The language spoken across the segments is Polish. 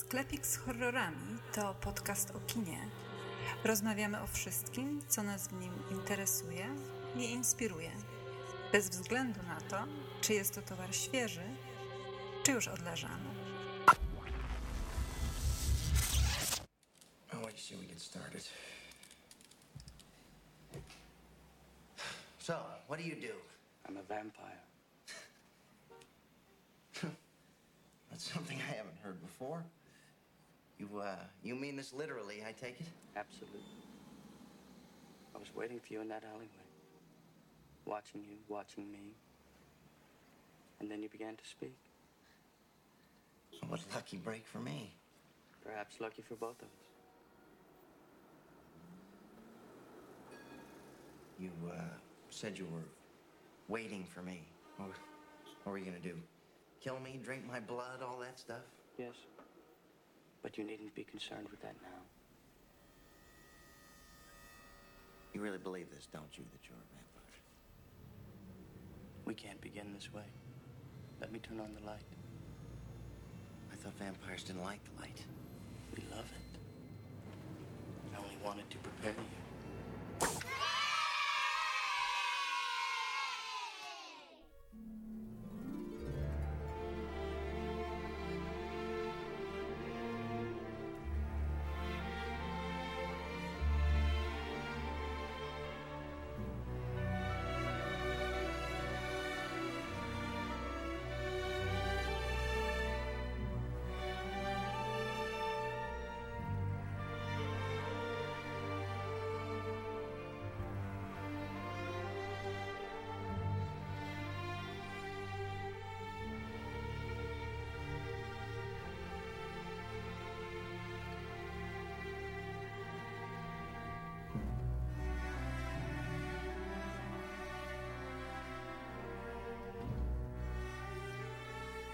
Sklepik z horrorami to podcast o kinie. Rozmawiamy o wszystkim, co nas w nim interesuje i inspiruje. Bez względu na to, czy jest to towar świeży, czy już odleżany. Oh, wait, shall we get started? So, what do you do? I'm a vampire. That's something I haven't heard before. You, uh, you mean this literally, I take it? Absolutely. I was waiting for you in that alleyway. Watching you, watching me. And then you began to speak. What a lucky break for me. Perhaps lucky for both of us. You, uh, said you were waiting for me. What, what were you gonna do? Kill me, drink my blood, all that stuff? Yes. But you needn't be concerned with that now. You really believe this, don't you, that you're a vampire? We can't begin this way. Let me turn on the light. I thought vampires didn't like the light. We love it. I only wanted to prepare you.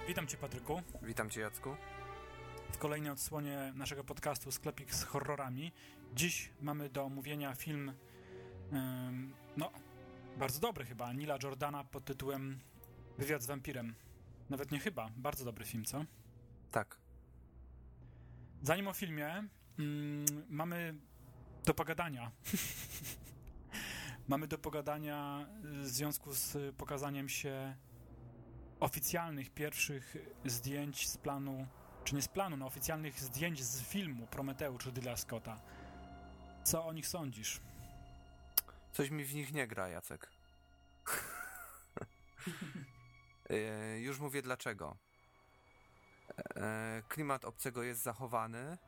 Witam Cię, Patryku, Witam Cię, Jacku. w kolejnej odsłonie naszego podcastu Sklepik z horrorami. Dziś mamy do omówienia film, ym, no, bardzo dobry chyba, Nila Jordana pod tytułem Wywiad z wampirem. Nawet nie chyba, bardzo dobry film, co? Tak. Zanim o filmie, mm, mamy do pogadania. mamy do pogadania w związku z pokazaniem się oficjalnych pierwszych zdjęć z planu, czy nie z planu, no oficjalnych zdjęć z filmu Prometeusz Ridleya Scotta. Co o nich sądzisz? Coś mi w nich nie gra, Jacek. E, Już mówię dlaczego. E, Klimat obcego jest zachowany.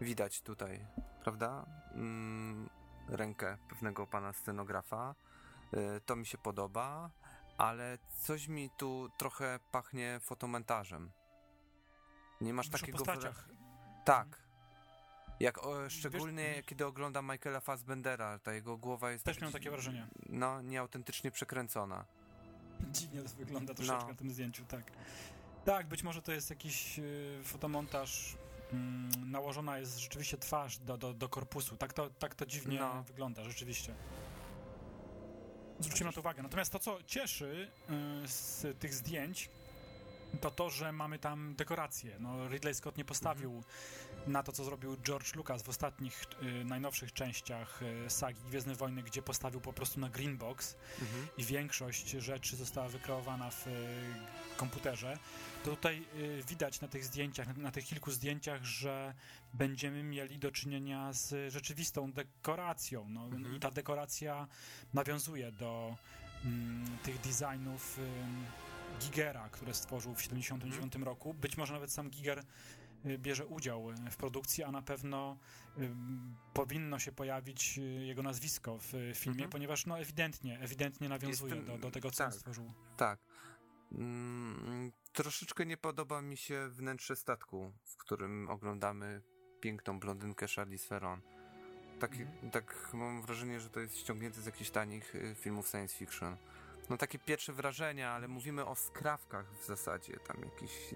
Widać tutaj, prawda? Mm, Rękę pewnego pana scenografa. E, To mi się podoba, ale coś mi tu trochę pachnie fotomentarzem. Nie masz Mówisz takiego. postaciach. Tak. Jak o, szczególnie kiedy oglądam Michaela Fassbendera, ta jego głowa jest Też tak- miałem takie wrażenie. no, nieautentycznie przekręcona. Dziwnie to wygląda troszeczkę No. na tym zdjęciu, tak. Tak, być może to jest jakiś y, fotomontaż. Mm, nałożona jest rzeczywiście twarz do, do, do korpusu. Tak to, tak to dziwnie No. wygląda, rzeczywiście. Zwróćcie na to uwagę. Natomiast to, co cieszy y, z tych zdjęć, to to, że mamy tam dekoracje. No, Ridley Scott nie postawił Mhm. na to, co zrobił George Lucas w ostatnich, y, najnowszych częściach y, sagi Gwiezdne Wojny, gdzie postawił po prostu na green box Mhm. i większość rzeczy została wykreowana w y, komputerze, to tutaj y, widać na tych zdjęciach, na, na tych kilku zdjęciach, że będziemy mieli do czynienia z rzeczywistą dekoracją. No, Mhm. I ta dekoracja nawiązuje do mm, tych designów Gigera, które stworzył w 1979 roku. Być może nawet sam Giger y, bierze udział y, w produkcji, a na pewno ym, powinno się pojawić y, jego nazwisko w y, filmie, Mhm. ponieważ no ewidentnie, ewidentnie nawiązuje Jestem- do, do tego, co tak. on stworzył. Tak. Mm, troszeczkę nie podoba mi się wnętrze statku, w którym oglądamy piękną blondynkę Charlize Theron. Tak, Mhm. tak mam wrażenie, że to jest ściągnięte z jakichś tanich y, filmów science fiction. No takie pierwsze wrażenia, ale mówimy o skrawkach w zasadzie, tam jakichś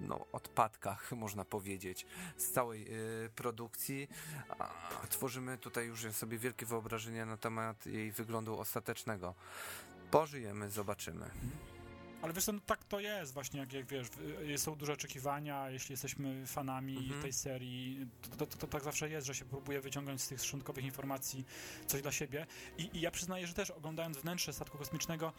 no, odpadkach, można powiedzieć, z całej y, produkcji. A, tworzymy tutaj już sobie wielkie wyobrażenia na temat jej wyglądu ostatecznego. Pożyjemy, zobaczymy. Ale wiesz no tak to jest właśnie, jak, jak wiesz, y, są duże oczekiwania, jeśli jesteśmy fanami Mhm. tej serii, to, to, to, to tak zawsze jest, że się próbuje wyciągnąć z tych szczątkowych informacji coś dla siebie. I, I ja przyznaję, że też oglądając wnętrze statku kosmicznego,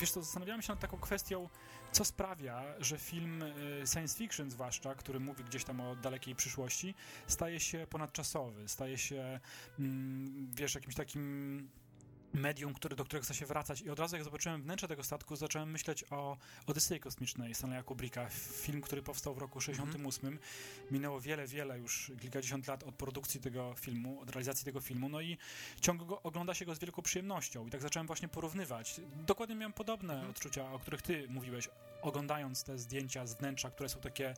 wiesz co, zastanawiałem się nad taką kwestią, co sprawia, że film y, science fiction zwłaszcza, który mówi gdzieś tam o dalekiej przyszłości, staje się ponadczasowy, staje się, mm, wiesz, jakimś takim medium, który, do którego chce się wracać. I od razu jak zobaczyłem wnętrze tego statku, zacząłem myśleć o Odysei Kosmicznej Stanleya Kubricka, film, który powstał w roku 68. Minęło wiele, wiele już, kilkadziesiąt lat od produkcji tego filmu, od realizacji tego filmu, no i ciągle go, ogląda się go z wielką przyjemnością. I tak zacząłem właśnie porównywać. Dokładnie miałem podobne odczucia, o których ty mówiłeś, oglądając te zdjęcia z wnętrza, które są takie mm,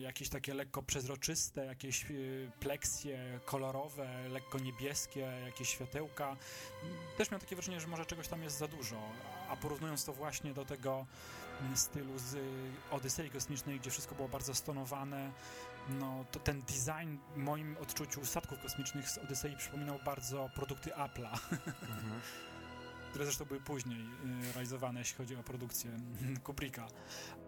jakieś takie lekko przezroczyste, jakieś y, pleksje kolorowe, lekko niebieskie, jakieś światełka. Też miałem takie wrażenie, że może czegoś tam jest za dużo, a porównując to właśnie do tego mm, stylu z Odysei Kosmicznej, gdzie wszystko było bardzo stonowane, no to ten design w moim odczuciu statków kosmicznych z Odysei przypominał bardzo produkty Apple'a, Mhm. które zresztą były później y, realizowane, jeśli chodzi o produkcję Kubricka.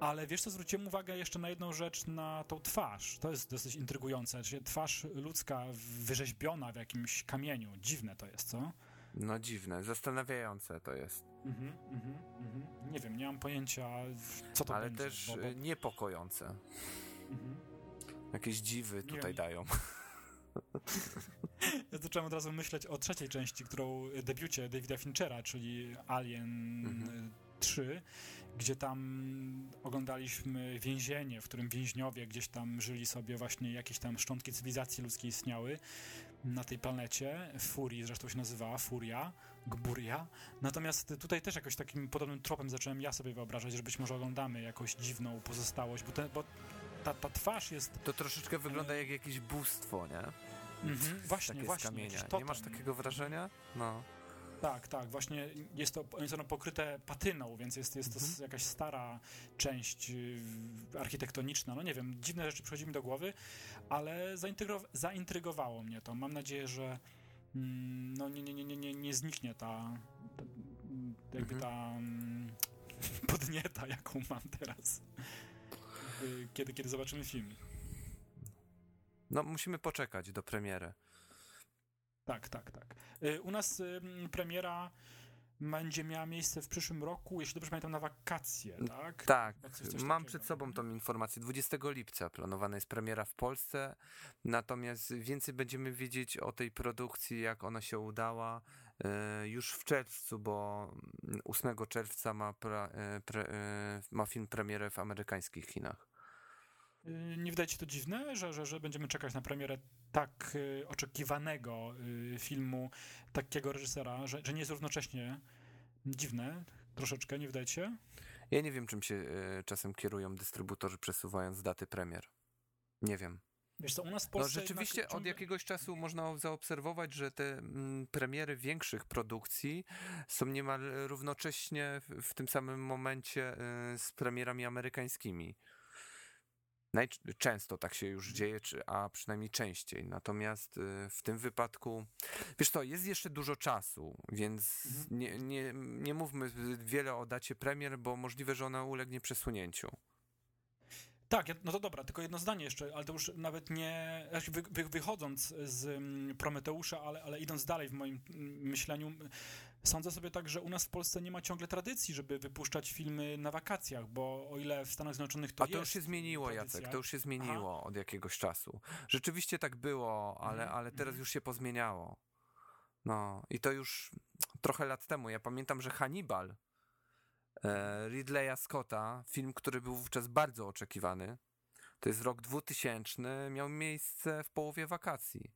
Ale wiesz co, zwróciłem uwagę jeszcze na jedną rzecz, na tą twarz. To jest dosyć intrygujące. Czyli twarz ludzka wyrzeźbiona w jakimś kamieniu. Dziwne to jest, co? No dziwne, zastanawiające to jest, Mhm, mhm, mhm. Nie wiem, nie mam pojęcia, co to ale będzie. też bo- bo- niepokojące. Mhm. Jakieś dziwy tutaj dają. Ja zacząłem od razu myśleć o trzeciej części, którą debiucie Davida Finchera, czyli Alien Mhm. y, 3, gdzie tam oglądaliśmy więzienie, w którym więźniowie gdzieś tam żyli sobie, właśnie jakieś tam szczątki cywilizacji ludzkiej istniały na tej planecie. Furii zresztą się nazywała, Furia, Gburia. Natomiast tutaj też jakoś takim podobnym tropem zacząłem ja sobie wyobrażać, że być może oglądamy jakąś dziwną pozostałość, bo, te, bo ta, ta twarz jest To troszeczkę wygląda jak jakieś bóstwo, nie? Mhm, właśnie, Takie z właśnie, Nie masz takiego wrażenia? No. Tak, tak, właśnie jest to, jest ono pokryte patyną, więc jest, jest to Mhm. jakaś stara część y, architektoniczna. No nie wiem, dziwne rzeczy przychodzi mi do głowy, ale zaintrygow- zaintrygowało mnie to. Mam nadzieję, że mm, no, nie, nie, nie, nie, nie, nie zniknie ta, ta jakby Mhm. ta mm, podnieta, jaką mam teraz, kiedy, kiedy zobaczymy film. No, musimy poczekać do premiery. Tak, tak, tak. Y, U nas ym, premiera będzie miała miejsce w przyszłym roku, jeśli dobrze pamiętam, na wakacje, tak? Tak, coś- coś mam przed sobą tą informację. 20 lipca planowana jest premiera w Polsce, natomiast więcej będziemy wiedzieć o tej produkcji, jak ona się udała już w czerwcu, bo 8 czerwca ma, pra, pre, ma film premierę w amerykańskich kinach. Y, Nie wydaje ci to dziwne, że, że, że będziemy czekać na premierę tak y, oczekiwanego y, filmu, takiego reżysera, że, że nie jest równocześnie dziwne troszeczkę, nie wydaje ci się? Ja nie wiem, czym się czasem kierują dystrybutorzy przesuwając daty premier. Nie wiem. Wiesz co, u nas w No Polsce rzeczywiście jednak od jakiegoś czasu można zaobserwować, że te mm, premiery większych produkcji są niemal równocześnie w, tym samym momencie z premierami amerykańskimi. Najc- często tak się już dzieje, czy, a przynajmniej częściej. Natomiast y, w tym wypadku, wiesz to, jest jeszcze dużo czasu, więc Mhm. nie, nie, nie mówmy wiele o dacie premier, bo możliwe, że ona ulegnie przesunięciu. Tak, no to dobra, tylko jedno zdanie jeszcze, ale to już nawet nie, znaczy wy, wy, wychodząc z mm, Prometeusza, ale, ale idąc dalej w moim mm, myśleniu, sądzę sobie tak, że u nas w Polsce nie ma ciągle tradycji, żeby wypuszczać filmy na wakacjach, bo o ile w Stanach Zjednoczonych to A to jest już się zmieniło, tradycja, Jacek, to już się zmieniło od jakiegoś czasu. Rzeczywiście tak było, ale, Mhm, ale teraz mhm. już się pozmieniało. No i to już trochę lat temu. Ja pamiętam, że Hannibal e, Ridleya Scotta, film, który był wówczas bardzo oczekiwany, to jest rok 2000, miał miejsce w połowie wakacji.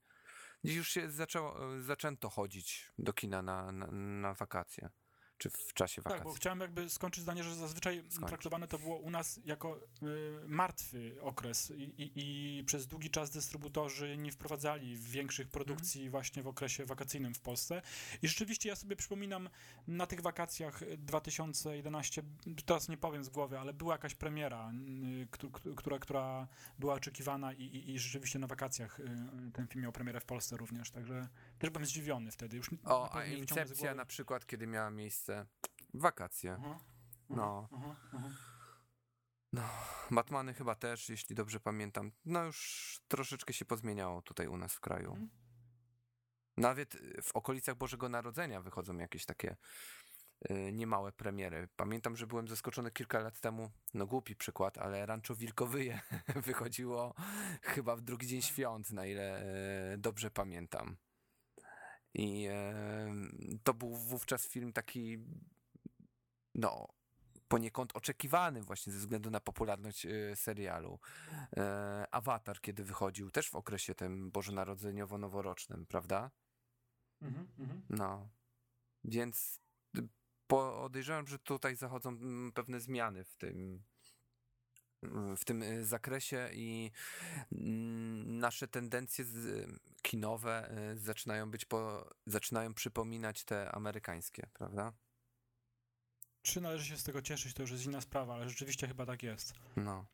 Dziś już się zaczęło, zaczęto chodzić do kina na, na, na wakacje, czy w czasie Tak, wakacji. bo chciałem jakby skończyć zdanie, że zazwyczaj Skończ. traktowane to było u nas jako y, martwy okres i, i, i przez długi czas dystrybutorzy nie wprowadzali większych produkcji Mhm. właśnie w okresie wakacyjnym w Polsce. I rzeczywiście ja sobie przypominam na tych wakacjach 2011, teraz nie powiem z głowy, ale była jakaś premiera, y, któ- któ- która, która była oczekiwana i, i, i rzeczywiście na wakacjach y, ten film miał premierę w Polsce również, także też byłem zdziwiony wtedy. Już O, a Incepcja na przykład, kiedy miała miejsce wakacje. No. No, Batmany chyba też, jeśli dobrze pamiętam. No już troszeczkę się pozmieniało tutaj u nas w kraju. Mhm. Nawet y, w okolicach Bożego Narodzenia wychodzą jakieś takie y, niemałe premiery. Pamiętam, że byłem zaskoczony kilka lat temu, no głupi przykład, ale Rancho Wilkowyje wychodziło chyba w drugi dzień świąt, na ile e, dobrze pamiętam. I e, to był wówczas film taki, no, poniekąd oczekiwany właśnie ze względu na popularność e, serialu. E, Avatar, kiedy wychodził, też w okresie tym bożonarodzeniowo-noworocznym, prawda? Mhm, mhm. No. Więc y, podejrzewam, że tutaj zachodzą mm, pewne zmiany w tym w tym y, zakresie i mm, nasze tendencje kinowe y, zaczynają być po, zaczynają przypominać te amerykańskie, prawda? Czy należy się z tego cieszyć, to już jest inna sprawa, ale rzeczywiście chyba tak jest. No.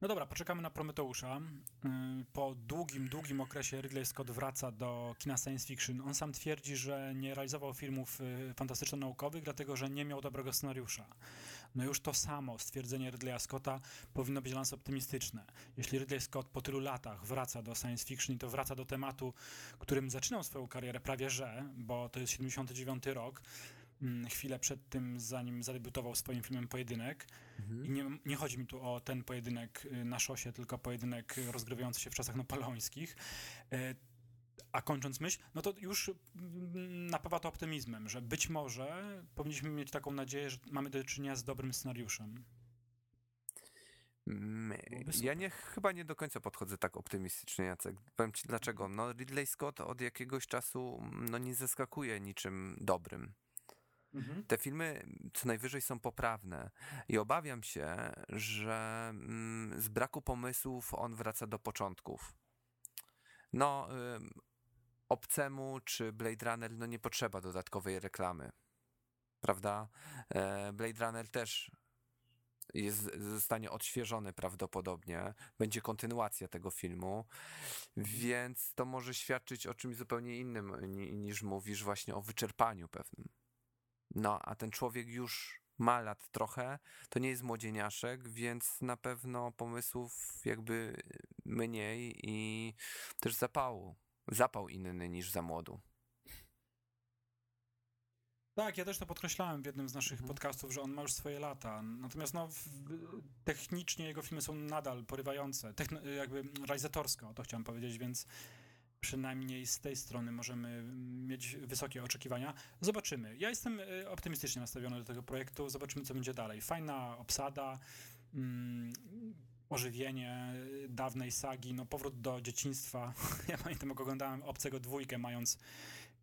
No dobra, poczekamy na Prometeusza. Yy, Po długim, długim okresie Ridley Scott wraca do kina science fiction. On sam twierdzi, że nie realizował filmów yy, fantastyczno-naukowych, dlatego że nie miał dobrego scenariusza. No już to samo stwierdzenie Ridleya Scotta powinno być dla nas optymistyczne. Jeśli Ridley Scott po tylu latach wraca do science fiction i to wraca do tematu, którym zaczynał swoją karierę prawie że, bo to jest 79 rok, chwilę przed tym, zanim zadebiutował swoim filmem Pojedynek, i nie, nie chodzi mi tu o ten pojedynek y, na szosie, tylko pojedynek rozgrywający się w czasach napoleońskich. Y, A kończąc myśl, no to już mm, napawa to optymizmem, że być może powinniśmy mieć taką nadzieję, że mamy do czynienia z dobrym scenariuszem. Mm, Ja nie, chyba nie do końca podchodzę tak optymistycznie, Jacek. Powiem ci dlaczego. No, Ridley Scott od jakiegoś czasu mm, no, nie zaskakuje niczym dobrym. Te filmy co najwyżej są poprawne i obawiam się, że mm, z braku pomysłów on wraca do początków. No, obcemu czy Blade Runner no nie potrzeba dodatkowej reklamy. Prawda? E, Blade Runner też jest, zostanie odświeżony prawdopodobnie. Będzie kontynuacja tego filmu, więc to może świadczyć o czymś zupełnie innym ni, niż mówisz właśnie o wyczerpaniu pewnym. No, a ten człowiek już ma lat trochę, to nie jest młodzieniaszek, więc na pewno pomysłów jakby mniej i też zapału. Zapał inny niż za młodu. Tak, ja też to podkreślałem w jednym z naszych Mhm. podcastów, że on ma już swoje lata. Natomiast no, technicznie jego filmy są nadal porywające. Jakby realizatorsko, to chciałem powiedzieć, więc przynajmniej z tej strony możemy mieć wysokie oczekiwania. Zobaczymy. Ja jestem y, optymistycznie nastawiony do tego projektu. Zobaczymy, co będzie dalej. Fajna obsada, mm, ożywienie dawnej sagi, no powrót do dzieciństwa. Ja pamiętam, jak oglądałem Obcego dwójkę, mając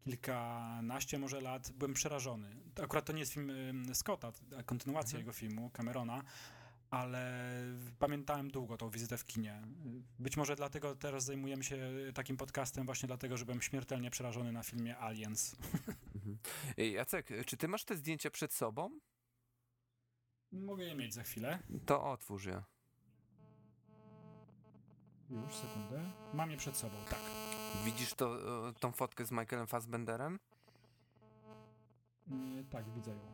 kilkanaście może lat, byłem przerażony. Akurat to nie jest film ym, Scotta, kontynuacja Mhm. jego filmu, Camerona, ale pamiętałem długo tą wizytę w kinie. Być może dlatego teraz zajmujemy się takim podcastem, właśnie dlatego, że byłem śmiertelnie przerażony na filmie Aliens. Ej, Jacek, czy ty masz te zdjęcia przed sobą? Mogę je mieć za chwilę. To otwórz je. Już, sekundę. Mam je przed sobą, tak. Widzisz to, e, tą fotkę z Michaelem Fassbenderem? Yy, tak, widzę ją.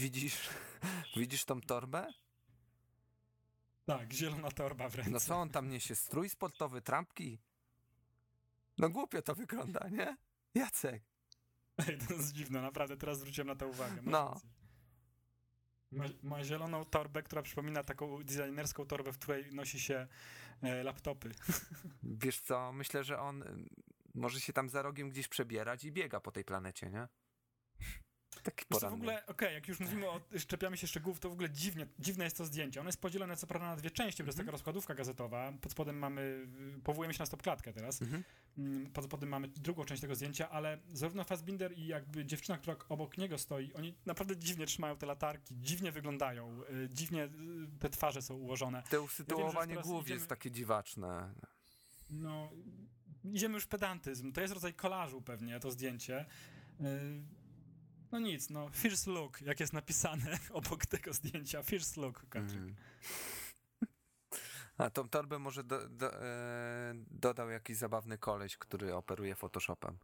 Widzisz, widzisz tą torbę? Tak, zielona torba w ręce. No co on tam niesie? Strój sportowy, trampki? No głupio to wygląda, nie? Jacek. Ej, to jest dziwne, naprawdę, teraz zwróciłem na to uwagę. masz No. rację. Ma, ma zieloną torbę, która przypomina taką designerską torbę, w której nosi się e, laptopy. Wiesz co, myślę, że on y, może się tam za rogiem gdzieś przebierać i biega po tej planecie, nie? Taki Wiesz co, w poranny. ogóle, okej, jak już mówimy o szczepiamy się szczegółów, to w ogóle dziwnie, dziwne jest to zdjęcie. Ono jest podzielone co prawda na dwie części, bo to jest Mhm. taka rozkładówka gazetowa. Pod spodem mamy, y, powołujemy się na stopklatkę teraz. Mhm. Mm, Pod spodem mamy drugą część tego zdjęcia, ale zarówno Fassbinder i jakby dziewczyna, która obok niego stoi, oni naprawdę dziwnie trzymają te latarki, dziwnie wyglądają, y, dziwnie y, te twarze są ułożone. Te usytuowanie teraz głów idziemy- jest takie dziwaczne. No, idziemy już w pedantyzm. To jest rodzaj kolażu pewnie, to zdjęcie. No nic, no, first look, jak jest napisane obok tego zdjęcia, first look, Katrin. Mhm. A tą torbę może do, do, e, dodał jakiś zabawny koleś, który operuje Photoshopem.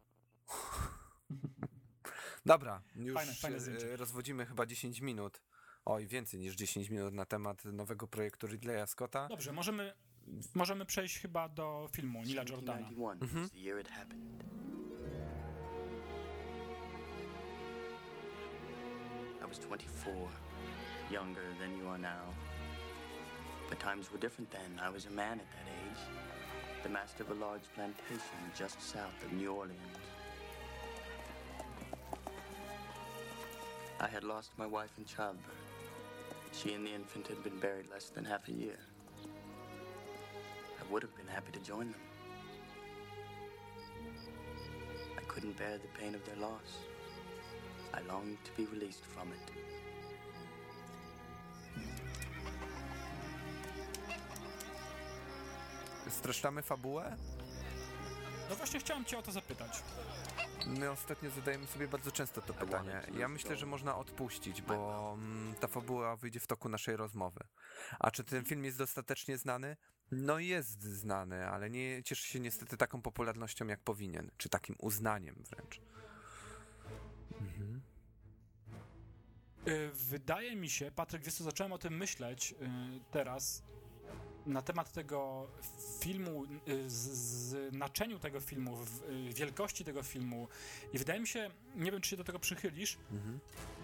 Dobra, już Fajne- fajne e, rozwodzimy chyba 10 minut. Oj, więcej niż 10 minut na temat nowego projektu Ridleya Scotta. Dobrze, możemy, możemy przejść chyba do filmu Nila Jordana. 1791 was the year it happened. I was 24, younger than you are now. But times were different then. I was a man at that age, the master of a large plantation just south of New Orleans. I had lost my wife in childbirth. She and the infant had been buried less than half a year. I would have been happy to join them. I couldn't bear the pain of their loss. I longed to be released from it. Streszczamy fabułę? No właśnie chciałem cię o to zapytać. My ostatnio zadajemy sobie bardzo często to pytanie. Ja myślę, że można odpuścić, bo mm, ta fabuła wyjdzie w toku naszej rozmowy. A czy ten film jest dostatecznie znany? No jest znany, ale nie cieszy się niestety taką popularnością, jak powinien, czy takim uznaniem wręcz. Wydaje mi się, Patryk, wiesz co, zacząłem o tym myśleć y, teraz na temat tego filmu, y, z, z naczeniu tego filmu, w, y, wielkości tego filmu i wydaje mi się, nie wiem czy się do tego przychylisz,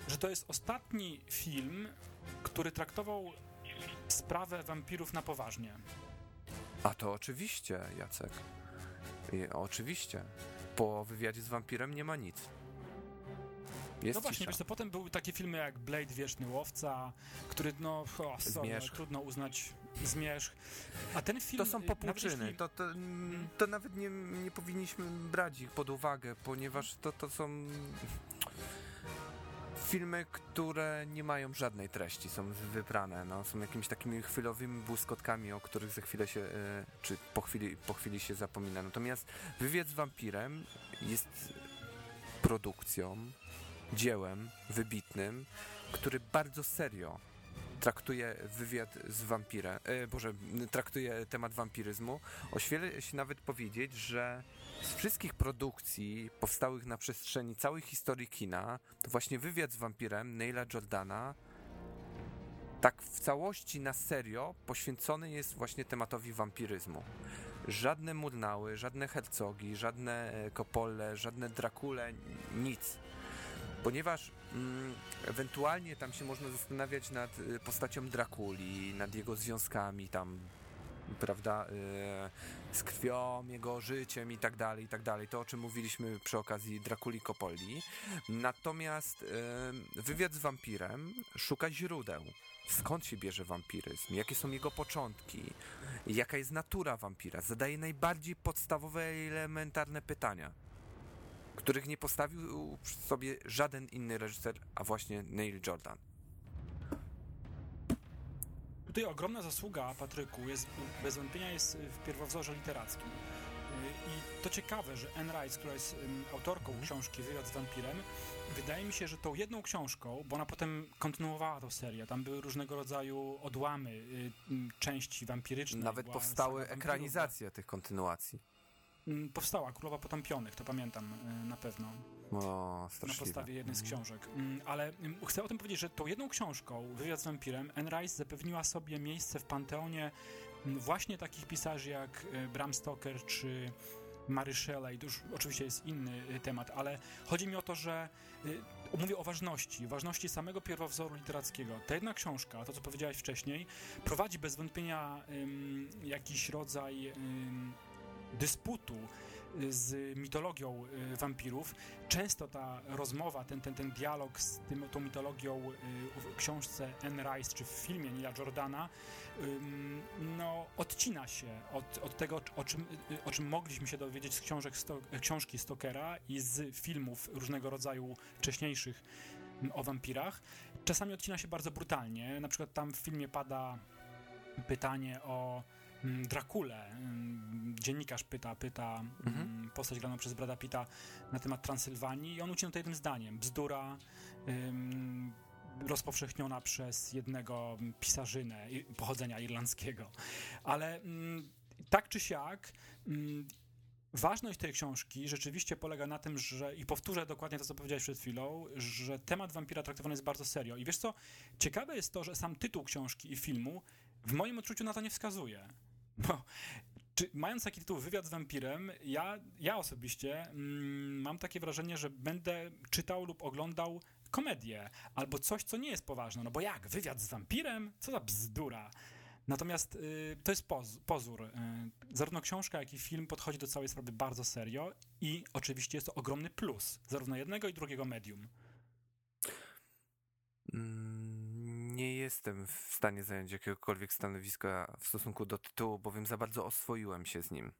że to jest ostatni film, który traktował sprawę wampirów na poważnie. A to oczywiście, Jacek. I, oczywiście. Po wywiadzie z wampirem nie ma nic. Jest no właśnie, cisza. wiesz co, potem były takie filmy jak Blade Wieczny Łowca, który no, o, sorry, no, trudno uznać zmierzch. A ten film... To są y, nawet popłuczyny, jeśli- to, to, to nawet nie, nie powinniśmy brać ich pod uwagę, ponieważ to, to są filmy, które nie mają żadnej treści, są wybrane, no, są jakimiś takimi chwilowymi błyskotkami, o których za chwilę się, e, czy po chwili, po chwili się zapomina. Natomiast Wywiad z wampirem jest produkcją, dziełem wybitnym, który bardzo serio traktuje wywiad z wampirem, e, Boże, traktuje temat wampiryzmu. Ośmielę się nawet powiedzieć, że z wszystkich produkcji powstałych na przestrzeni całej historii kina, to właśnie wywiad z wampirem Neila Jordana tak w całości na serio poświęcony jest właśnie tematowi wampiryzmu. Żadne Murnały, żadne Hercogi, żadne e, Kopole, żadne Drakule, nic ponieważ mm, ewentualnie tam się można zastanawiać nad y, postacią Drakuli, nad jego związkami tam, prawda, y, z krwią, jego życiem i tak dalej, i tak dalej. To, o czym mówiliśmy przy okazji Drakuli Kopoli. Natomiast y, wywiad z wampirem szuka źródeł. Skąd się bierze wampiryzm? Jakie są jego początki? Jaka jest natura wampira? Zadaje najbardziej podstawowe elementarne pytania których nie postawił sobie żaden inny reżyser, a właśnie Neil Jordan. Tutaj ogromna zasługa Patryku jest, bez wątpienia jest w pierwowzorze literackim. I to ciekawe, że Anne Rice, która jest autorką książki Wywiad z wampirem, wydaje mi się, że tą jedną książką, bo ona potem kontynuowała tę serię, tam były różnego rodzaju odłamy, y, części wampiryczne. Nawet powstały ekranizacje tych kontynuacji. Mm, Powstała Królowa Potępionych, to pamiętam y, na pewno. O, na podstawie jednej z książek. Mm, Ale mm, chcę o tym powiedzieć, że tą jedną książką, Wywiad z wampirem, Anne Rice zapewniła sobie miejsce w panteonie właśnie takich pisarzy jak y, Bram Stoker czy Mary Shelley. To już oczywiście jest inny y, temat, ale chodzi mi o to, że y, mówię o ważności, ważności samego pierwowzoru literackiego. Ta jedna książka, to co powiedziałeś wcześniej, prowadzi bez wątpienia jakiś rodzaj dysputu y, z mitologią y, wampirów. Często ta rozmowa, ten, ten, ten dialog z tym, tą mitologią y, w książce Anne Rice czy w filmie Nila Jordana no, odcina się od, od tego, o czym, o czym mogliśmy się dowiedzieć z książek sto, książki Stokera i z filmów różnego rodzaju wcześniejszych mm, o wampirach. Czasami odcina się bardzo brutalnie. Na przykład tam w filmie pada pytanie o Drakule. Mm, Dziennikarz pyta, pyta mm, postać graną przez Brada Pitta na temat Transylwanii i on ucina to jednym zdaniem. Bzdura ym, rozpowszechniona przez jednego pisarzynę pochodzenia irlandzkiego. Ale mm, tak czy siak mm, Ważność tej książki rzeczywiście polega na tym, że, i powtórzę dokładnie to, co powiedziałeś przed chwilą, że temat wampira traktowany jest bardzo serio. I wiesz co, ciekawe jest to, że sam tytuł książki i filmu w moim odczuciu na to nie wskazuje. Bo czy, mając taki tytuł Wywiad z wampirem, ja, ja osobiście mm, mam takie wrażenie, że będę czytał lub oglądał komedię albo coś, co nie jest poważne. No bo jak? Wywiad z wampirem? Co za bzdura. Natomiast y, to jest poz, pozór. Y, zarówno książka, jak i film podchodzi do całej sprawy bardzo serio i oczywiście jest to ogromny plus zarówno jednego i drugiego medium. Mm, nie jestem w stanie zająć jakiegokolwiek stanowiska w stosunku do tytułu, bowiem za bardzo oswoiłem się z nim.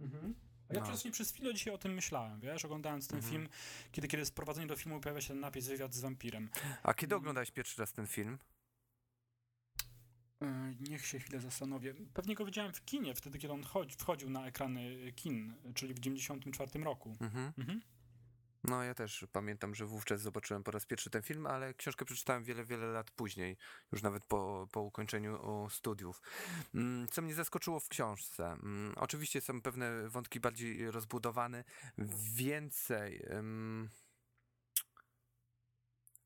Mhm. Ja no. przez, przez chwilę dzisiaj o tym myślałem, wiesz, oglądając ten mhm. film, kiedy, kiedy sprowadzenie do filmu pojawia się ten napis Wywiad z wampirem. A kiedy mm. oglądałeś pierwszy raz ten film? E, niech się chwilę zastanowię. Pewnie go widziałem w kinie, wtedy kiedy on wchodził na ekrany kin, czyli w 94 roku. Mhm. Mhm. No, ja też pamiętam, że wówczas zobaczyłem po raz pierwszy ten film, ale książkę przeczytałem wiele, wiele lat później, już nawet po, po ukończeniu studiów. Mm, co mnie zaskoczyło w książce? Mm, oczywiście są pewne wątki bardziej rozbudowane, więcej.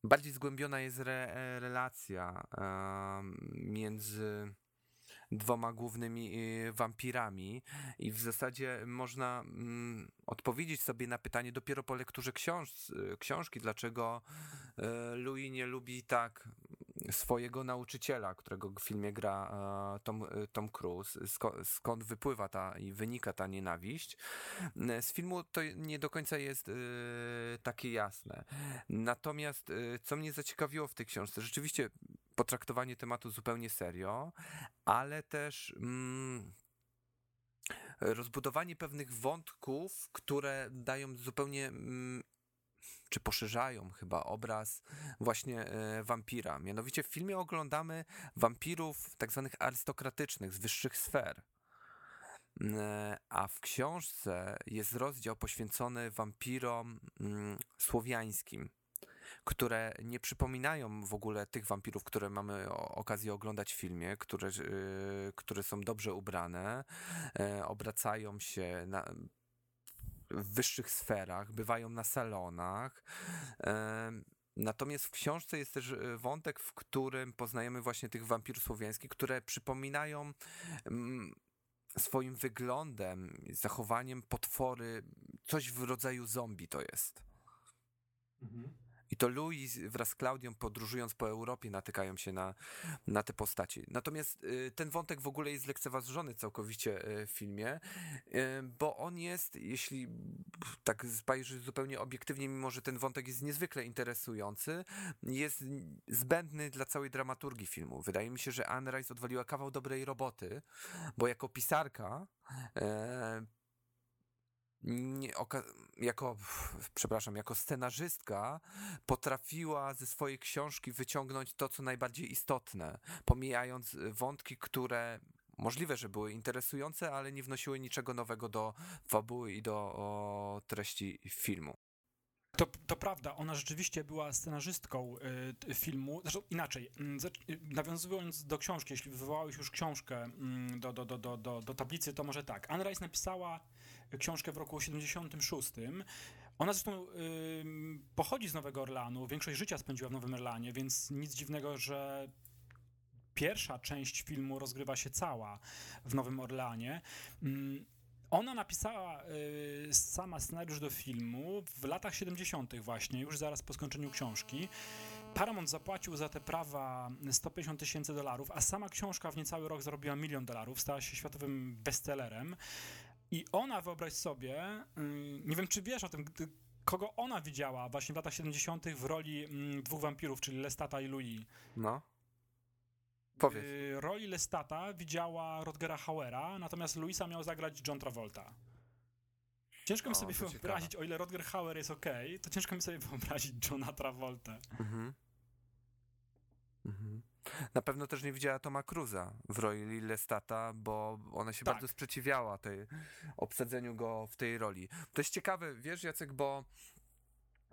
Bardziej zgłębiona jest re, relacja między dwoma głównymi y, wampirami. I w zasadzie można mm, odpowiedzieć sobie na pytanie dopiero po lekturze książ y, książki, dlaczego y, Louis nie lubi tak swojego nauczyciela, którego w filmie gra Tom, Tom Cruise, skąd wypływa ta i wynika ta nienawiść. Z filmu to nie do końca jest takie jasne. Natomiast co mnie zaciekawiło w tej książce, rzeczywiście potraktowanie tematu zupełnie serio, ale też mm, rozbudowanie pewnych wątków, które dają zupełnie mm, czy poszerzają chyba obraz właśnie e, wampira. Mianowicie w filmie oglądamy wampirów tak zwanych arystokratycznych, z wyższych sfer. E, a w książce jest rozdział poświęcony wampirom mm, słowiańskim które nie przypominają w ogóle tych wampirów, które mamy okazję oglądać w filmie, które, y, które są dobrze ubrane, e, obracają się na, w wyższych sferach, bywają na salonach. Natomiast w książce jest też e, wątek, w którym poznajemy właśnie tych wampirów słowiańskich, które przypominają mm, swoim wyglądem, zachowaniem potwory, coś w rodzaju zombie to jest. Mhm. I to Louis wraz z Klaudią podróżując po Europie natykają się na, na te postaci. Natomiast y, ten wątek w ogóle jest lekceważony całkowicie y, w filmie, y, bo on jest, jeśli tak spojrzeć zupełnie obiektywnie, mimo że ten wątek jest niezwykle interesujący, jest zbędny dla całej dramaturgii filmu. Wydaje mi się, że Anne Rice odwaliła kawał dobrej roboty, bo jako pisarka e, nie, jako, przepraszam, jako scenarzystka potrafiła ze swojej książki wyciągnąć to, co najbardziej istotne, pomijając wątki, które możliwe, że były interesujące, ale nie wnosiły niczego nowego do fabuły i do o, treści filmu. To, to prawda, ona rzeczywiście była scenarzystką y, filmu. Zresztą inaczej, y, nawiązując do książki, jeśli wywołałeś już książkę y, do, do, do, do, do, do tablicy, to może tak. Anne Rice napisała książkę w roku 76. Ona zresztą y, pochodzi z Nowego Orlanu, większość życia spędziła w Nowym Orlanie, więc nic dziwnego, że pierwsza część filmu rozgrywa się cała w Nowym Orleanie. Ona napisała y, sama scenariusz do filmu w latach 70. właśnie, już zaraz po skończeniu książki. Paramount zapłacił za te prawa 150 tysięcy dolarów, a sama książka w niecały rok zarobiła milion dolarów, stała się światowym bestsellerem. I ona, wyobraź sobie, y, nie wiem czy wiesz o tym, kogo ona widziała właśnie w latach 70. w roli mm, dwóch wampirów, czyli Lestata i Louis. No. Powiedz. W roli Lestata widziała Rodgera Hauera, natomiast Louisa miał zagrać John Travolta. Ciężko mi sobie wyobrazić, ciekawe. o ile Rodger Hauer jest ok, to ciężko mi sobie wyobrazić Johna Travolta. Mhm. Mhm. Na pewno też nie widziała Toma Cruza w roli Lestata, bo ona się tak. bardzo sprzeciwiała tej obsadzeniu go w tej roli. To jest ciekawe, wiesz Jacek, bo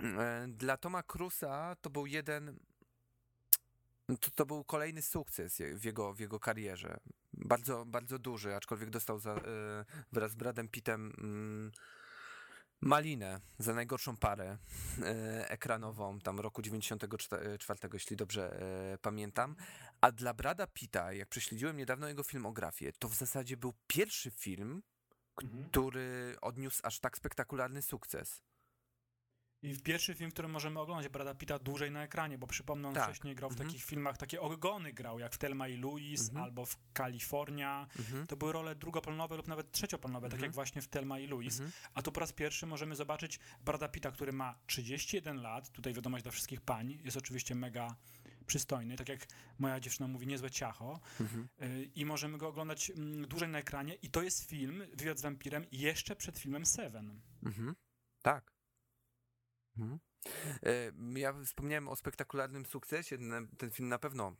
e, dla Toma Cruza to był jeden to, to był kolejny sukces w jego, w jego karierze. bardzo, bardzo duży, aczkolwiek dostał za, wraz z Bradem Pittem mm, Malinę za najgorszą parę e, ekranową tam roku 94, jeśli dobrze e, pamiętam. A dla Brada Pitta, jak prześledziłem niedawno jego filmografię, to w zasadzie był pierwszy film, mhm. który odniósł aż tak spektakularny sukces. I w pierwszy film, który możemy oglądać Brada Pitta dłużej na ekranie, bo przypomnę, on tak. wcześniej grał w mhm. takich filmach, takie ogony grał, jak w Telma i Louise mhm. albo w Kalifornia. Mhm. To były role drugoplanowe lub nawet trzecioplanowe, tak mhm. jak właśnie w Telma i Louise. Mhm. A tu po raz pierwszy możemy zobaczyć Brada Pitta, który ma 31 lat, tutaj wiadomość dla wszystkich pań, jest oczywiście mega przystojny, tak jak moja dziewczyna mówi, niezłe ciacho mhm. Y, i możemy go oglądać mm, dłużej na ekranie i to jest film, Wywiad z wampirem, jeszcze przed filmem Seven. Tak. Mhm. E, ja wspomniałem o spektakularnym sukcesie. Ten film na pewno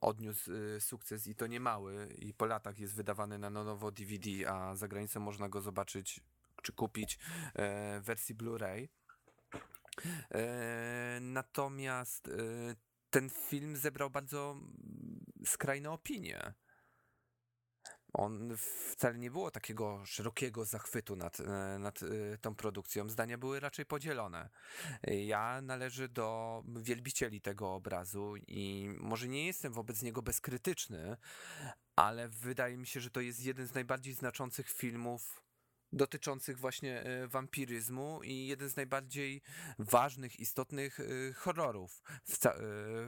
odniósł y, sukces i to nie mały i po latach jest wydawany na nowo DVD, a za granicą można go zobaczyć czy kupić e, w wersji Blu-ray. E, natomiast ten film zebrał bardzo skrajne opinie on wcale nie było takiego szerokiego zachwytu nad, e, nad e, tą produkcją. Zdania były raczej podzielone. Ja należę do wielbicieli tego obrazu i może nie jestem wobec niego bezkrytyczny, ale wydaje mi się, że to jest jeden z najbardziej znaczących filmów dotyczących właśnie e, wampiryzmu i jeden z najbardziej ważnych, istotnych e, horrorów w, ca e,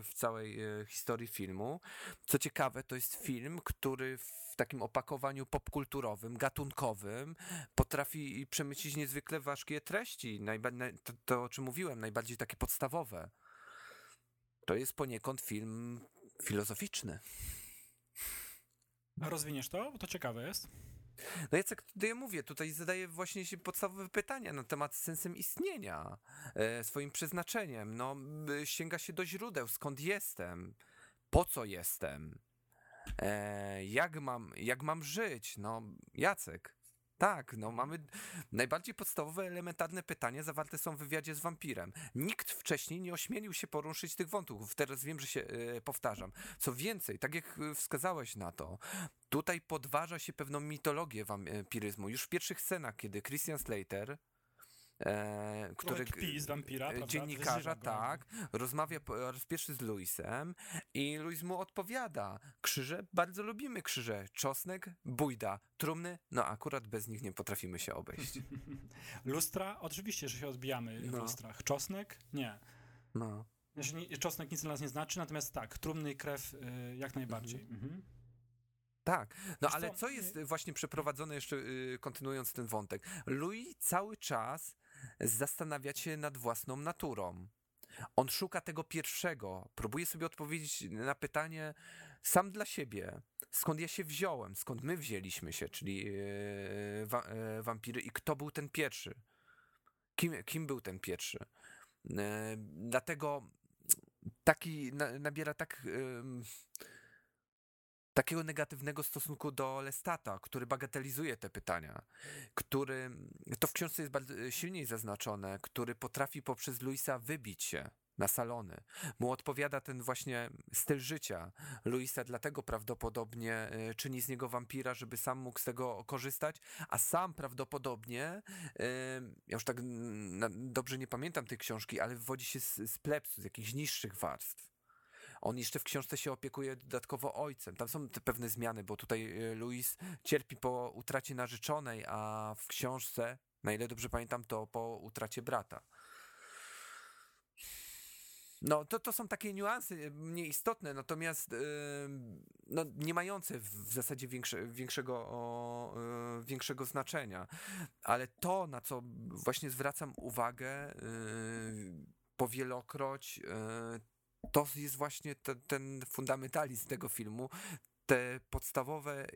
w całej historii filmu. Co ciekawe, to jest film, który w takim opakowaniu popkulturowym, gatunkowym potrafi przemycić niezwykle ważkie treści. to, to, o czym mówiłem, najbardziej takie podstawowe. To jest poniekąd film filozoficzny. A rozwiniesz to? Bo to ciekawe jest. No Jacek, ja mówię, tutaj zadaję właśnie się podstawowe pytania na temat sensem istnienia, e, swoim przeznaczeniem. No, sięga się do źródeł, skąd jestem, po co jestem, e, jak, mam, jak mam żyć. No, Jacek, tak, no mamy najbardziej podstawowe, elementarne pytania zawarte są w wywiadzie z wampirem. Nikt wcześniej nie ośmielił się poruszyć tych wątków. Teraz wiem, że się e, powtarzam. Co więcej, tak jak e, wskazałeś na to, tutaj podważa się pewną mitologię wampiryzmu. Już w pierwszych scenach, kiedy Christian Slater e, który z wampira, prawda? dziennikarza, tak, rozmawia po raz pierwszy z Luisem i Luis mu odpowiada, krzyże, bardzo lubimy krzyże, czosnek, bójda, trumny, no akurat bez nich nie potrafimy się obejść. Lustra? Oczywiście, że się odbijamy no. w lustrach. Czosnek? Nie. No. Znaczy, czosnek nic dla nas nie znaczy, natomiast tak, trumny i krew y, jak najbardziej. Mhm. Mhm. Tak, no ale co jest właśnie przeprowadzone jeszcze, y, kontynuując ten wątek? Louis cały czas zastanawiać się nad własną naturą. On szuka tego pierwszego, próbuje sobie odpowiedzieć na pytanie sam dla siebie, skąd ja się wziąłem, skąd my wzięliśmy się, czyli e, wa e, wampiry i kto był ten pierwszy. Kim, kim był ten pierwszy? E, dlatego taki na, nabiera tak takiego negatywnego stosunku do Lestata, który bagatelizuje te pytania, który, to w książce jest bardzo silniej zaznaczone, który potrafi poprzez Luisa wybić się na salony. Mu odpowiada ten właśnie styl życia Luisa, dlatego prawdopodobnie e, czyni z niego wampira, żeby sam mógł z tego korzystać, a sam prawdopodobnie, e, ja już tak dobrze nie pamiętam tej książki, ale wywodzi się z, z plebsu, z jakichś niższych warstw. On jeszcze w książce się opiekuje dodatkowo ojcem. Tam są pewne zmiany, bo tutaj e, Louis cierpi po utracie narzeczonej, a w książce, na ile dobrze pamiętam, to po utracie brata. No, to, to są takie niuanse mniej istotne, natomiast yy, no, nie mające w zasadzie większe, większego, o, yy, większego znaczenia. Ale to, na co właśnie zwracam uwagę yy, powielokroć, to jest właśnie ten, ten fundamentalizm tego filmu, te podstawowe,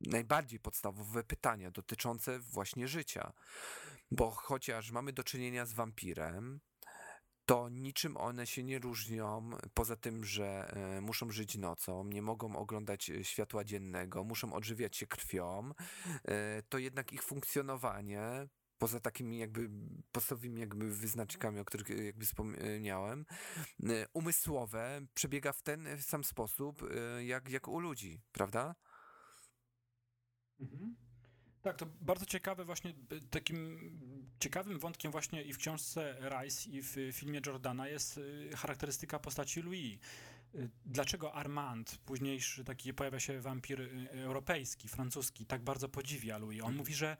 najbardziej podstawowe pytania dotyczące właśnie życia. Bo chociaż mamy do czynienia z wampirem, to niczym one się nie różnią, poza tym, że e, muszą żyć nocą, nie mogą oglądać e, światła dziennego, muszą odżywiać się krwią, e, to jednak ich funkcjonowanie poza takimi jakby podstawowymi jakby wyznacznikami, o których e, jakby wspomniałem, umysłowe przebiega w ten sam sposób, e, jak, jak u ludzi, prawda? Mhm. Tak, to bardzo ciekawe właśnie, takim ciekawym wątkiem właśnie i w książce Rice i w filmie Jordana jest charakterystyka postaci Louis. Dlaczego Armand, późniejszy taki pojawia się wampir europejski, francuski, tak bardzo podziwia Louis? On mhm. mówi, że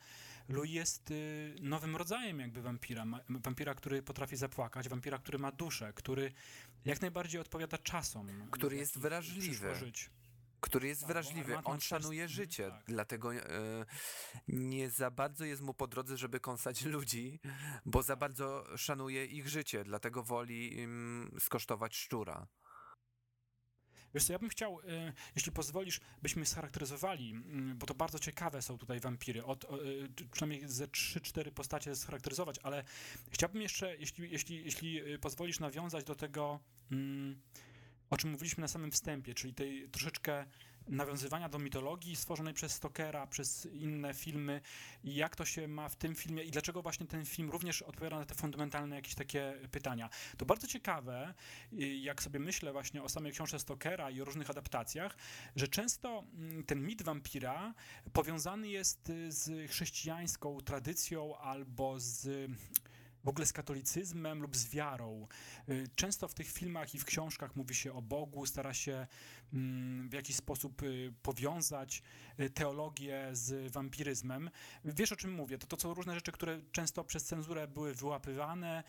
Louis jest nowym rodzajem jakby wampira, wampira, który potrafi zapłakać, wampira, który ma duszę, który jak najbardziej odpowiada czasom. Który jest wrażliwy który jest tak, wrażliwy, on szanuje jest... życie, tak. dlatego e, nie za bardzo jest mu po drodze, żeby kąsać ludzi, bo za bardzo szanuje ich życie, dlatego woli skosztować szczura. Wiesz co, ja bym chciał, e, jeśli pozwolisz, byśmy scharakteryzowali, mm, bo to bardzo ciekawe są tutaj wampiry, od, e, przynajmniej ze 3-4 postacie scharakteryzować, ale chciałbym jeszcze, jeśli, jeśli, jeśli pozwolisz, nawiązać do tego... Mm, o czym mówiliśmy na samym wstępie, czyli tej troszeczkę nawiązywania do mitologii stworzonej przez Stokera, przez inne filmy i jak to się ma w tym filmie i dlaczego właśnie ten film również odpowiada na te fundamentalne jakieś takie pytania. To bardzo ciekawe, jak sobie myślę właśnie o samej książce Stokera i o różnych adaptacjach, że często mm, ten mit wampira powiązany jest z chrześcijańską tradycją albo z w ogóle z katolicyzmem lub z wiarą. Y, często w tych filmach i w książkach mówi się o Bogu, stara się mm, w jakiś sposób y, powiązać y, teologię z wampiryzmem. Wiesz o czym mówię? To, to są różne rzeczy, które często przez cenzurę były wyłapywane,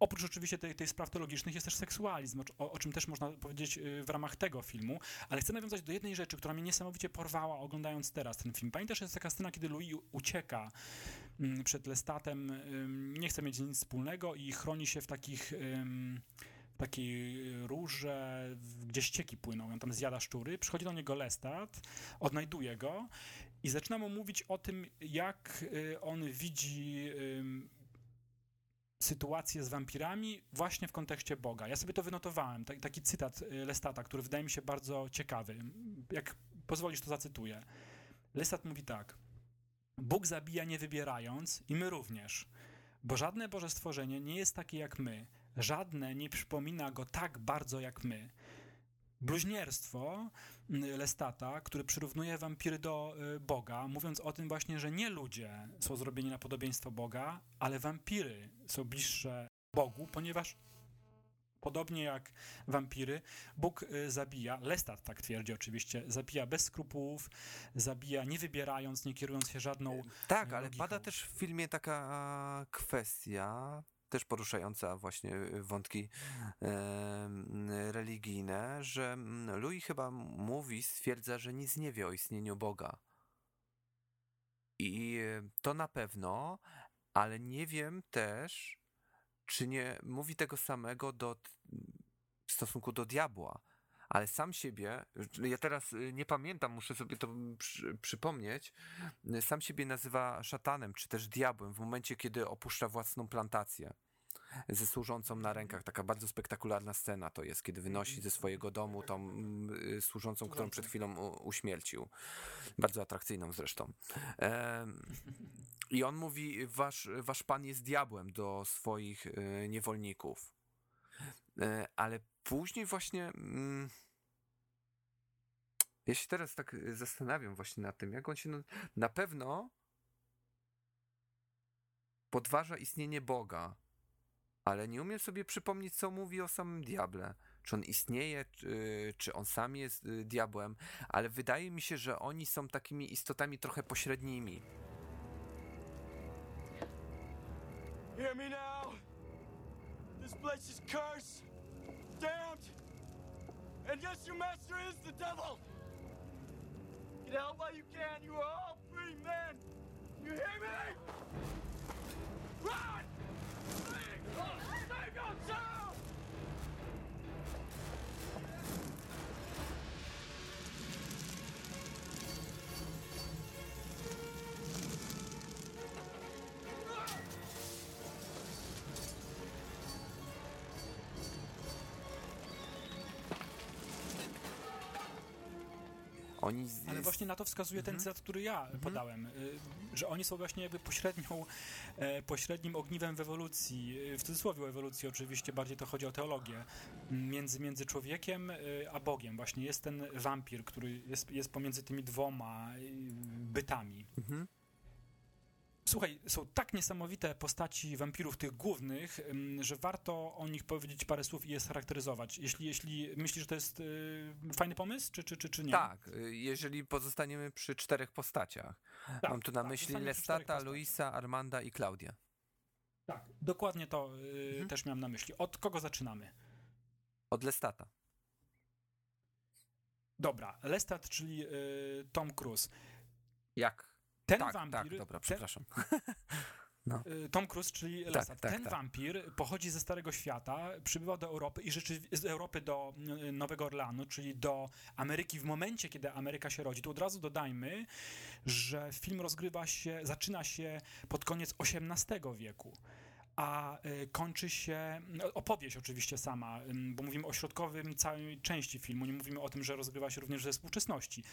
Oprócz oczywiście tej, tej spraw teologicznych jest też seksualizm, o, o, czym też można powiedzieć y, w ramach tego filmu, ale chcę nawiązać do jednej rzeczy, która mnie niesamowicie porwała oglądając teraz ten film. Pamiętasz, jest taka scena, kiedy Louis ucieka mm, przed Lestatem, nie chce mieć nic wspólnego i chroni się w takich takiej róże, gdzie ścieki płyną, on tam zjada szczury, przychodzi do niego Lestat, odnajduje go i zaczyna mu mówić o tym, jak y, on widzi sytuację z wampirami właśnie w kontekście Boga. Ja sobie to wynotowałem, taki, cytat y, Lestata, który wydaje mi się bardzo ciekawy. Jak pozwolisz, to zacytuję. Lestat mówi tak. Bóg zabija nie wybierając i my również, bo żadne Boże stworzenie nie jest takie jak my. Żadne nie przypomina go tak bardzo jak my bluźnierstwo mm, Lestata, który przyrównuje wampiry do y, Boga, mówiąc o tym właśnie, że nie ludzie są zrobieni na podobieństwo Boga, ale wampiry są bliższe Bogu, ponieważ podobnie jak wampiry, Bóg y, zabija, Lestat tak twierdzi oczywiście, zabija bez skrupułów, zabija nie wybierając, nie kierując się żadną Tak, ale pada też w filmie taka kwestia, też poruszająca właśnie wątki religijne, że mm, Louis chyba mówi, stwierdza, że nic nie wie o istnieniu Boga. I to na pewno, ale nie wiem też, czy nie mówi tego samego do, w stosunku do diabła. Ale sam siebie, ja teraz y, nie pamiętam, muszę sobie to przy, przypomnieć, sam siebie nazywa szatanem, czy też diabłem w momencie, kiedy opuszcza własną plantację ze służącą na rękach. Taka bardzo spektakularna scena to jest, kiedy wynosi ze swojego domu tą y, służącą, którą przed chwilą uśmiercił. Bardzo atrakcyjną zresztą. I on mówi, wasz, wasz pan jest diabłem do swoich y, niewolników. E, ale później właśnie... Mm, ja się teraz tak zastanawiam właśnie nad tym, jak on się... Na pewno podważa istnienie Boga, ale nie umiem sobie przypomnieć, co mówi o samym diable. Czy on istnieje, czy, czy on sam jest y, diabłem, ale wydaje mi się, że oni są takimi istotami trochę pośrednimi. Hear me now. This place is cursed, damned, and yes, your master is the devil. Get out while you can. You are all free men. You hear me? Run! Oni z, Ale właśnie na to wskazuje ten Mhm. cytat, który ja podałem, y, że oni są właśnie jakby pośrednią, e, pośrednim ogniwem w ewolucji, y, w cudzysłowie ewolucji oczywiście, bardziej to chodzi o teologię, między, między człowiekiem y, a Bogiem. Właśnie jest ten wampir, który jest, jest pomiędzy tymi dwoma bytami. Mhm. Słuchaj, są tak niesamowite postaci wampirów, tych głównych, że warto o nich powiedzieć parę słów i je scharakteryzować. Jeśli, jeśli myślisz, że to jest y, fajny pomysł, czy, czy, czy, czy nie? Tak, y, jeżeli pozostaniemy przy czterech postaciach. Tak, Mam tu na tak, myśli Lestata. Luisa, Armanda i Klaudię. Tak, dokładnie to y, Mhm. też miałem na myśli. Od kogo zaczynamy? Od Lestata. Dobra, Lestat, czyli y, Tom Cruise. Jak? Ten tak, wampir, tak, dobra, ten, przepraszam. y, Tom Cruise, czyli Lestat. tak, ten tak. wampir pochodzi ze Starego Świata, przybywa do Europy i rzeczy, z Europy do y, Nowego Orleanu, czyli do Ameryki w momencie, kiedy Ameryka się rodzi. Tu od razu dodajmy, że film rozgrywa się, zaczyna się pod koniec XVIII wieku. A y, kończy się, no, opowieść oczywiście sama, bo mówimy o środkowym całej części filmu, nie mówimy o tym, że rozgrywa się również ze współczesności.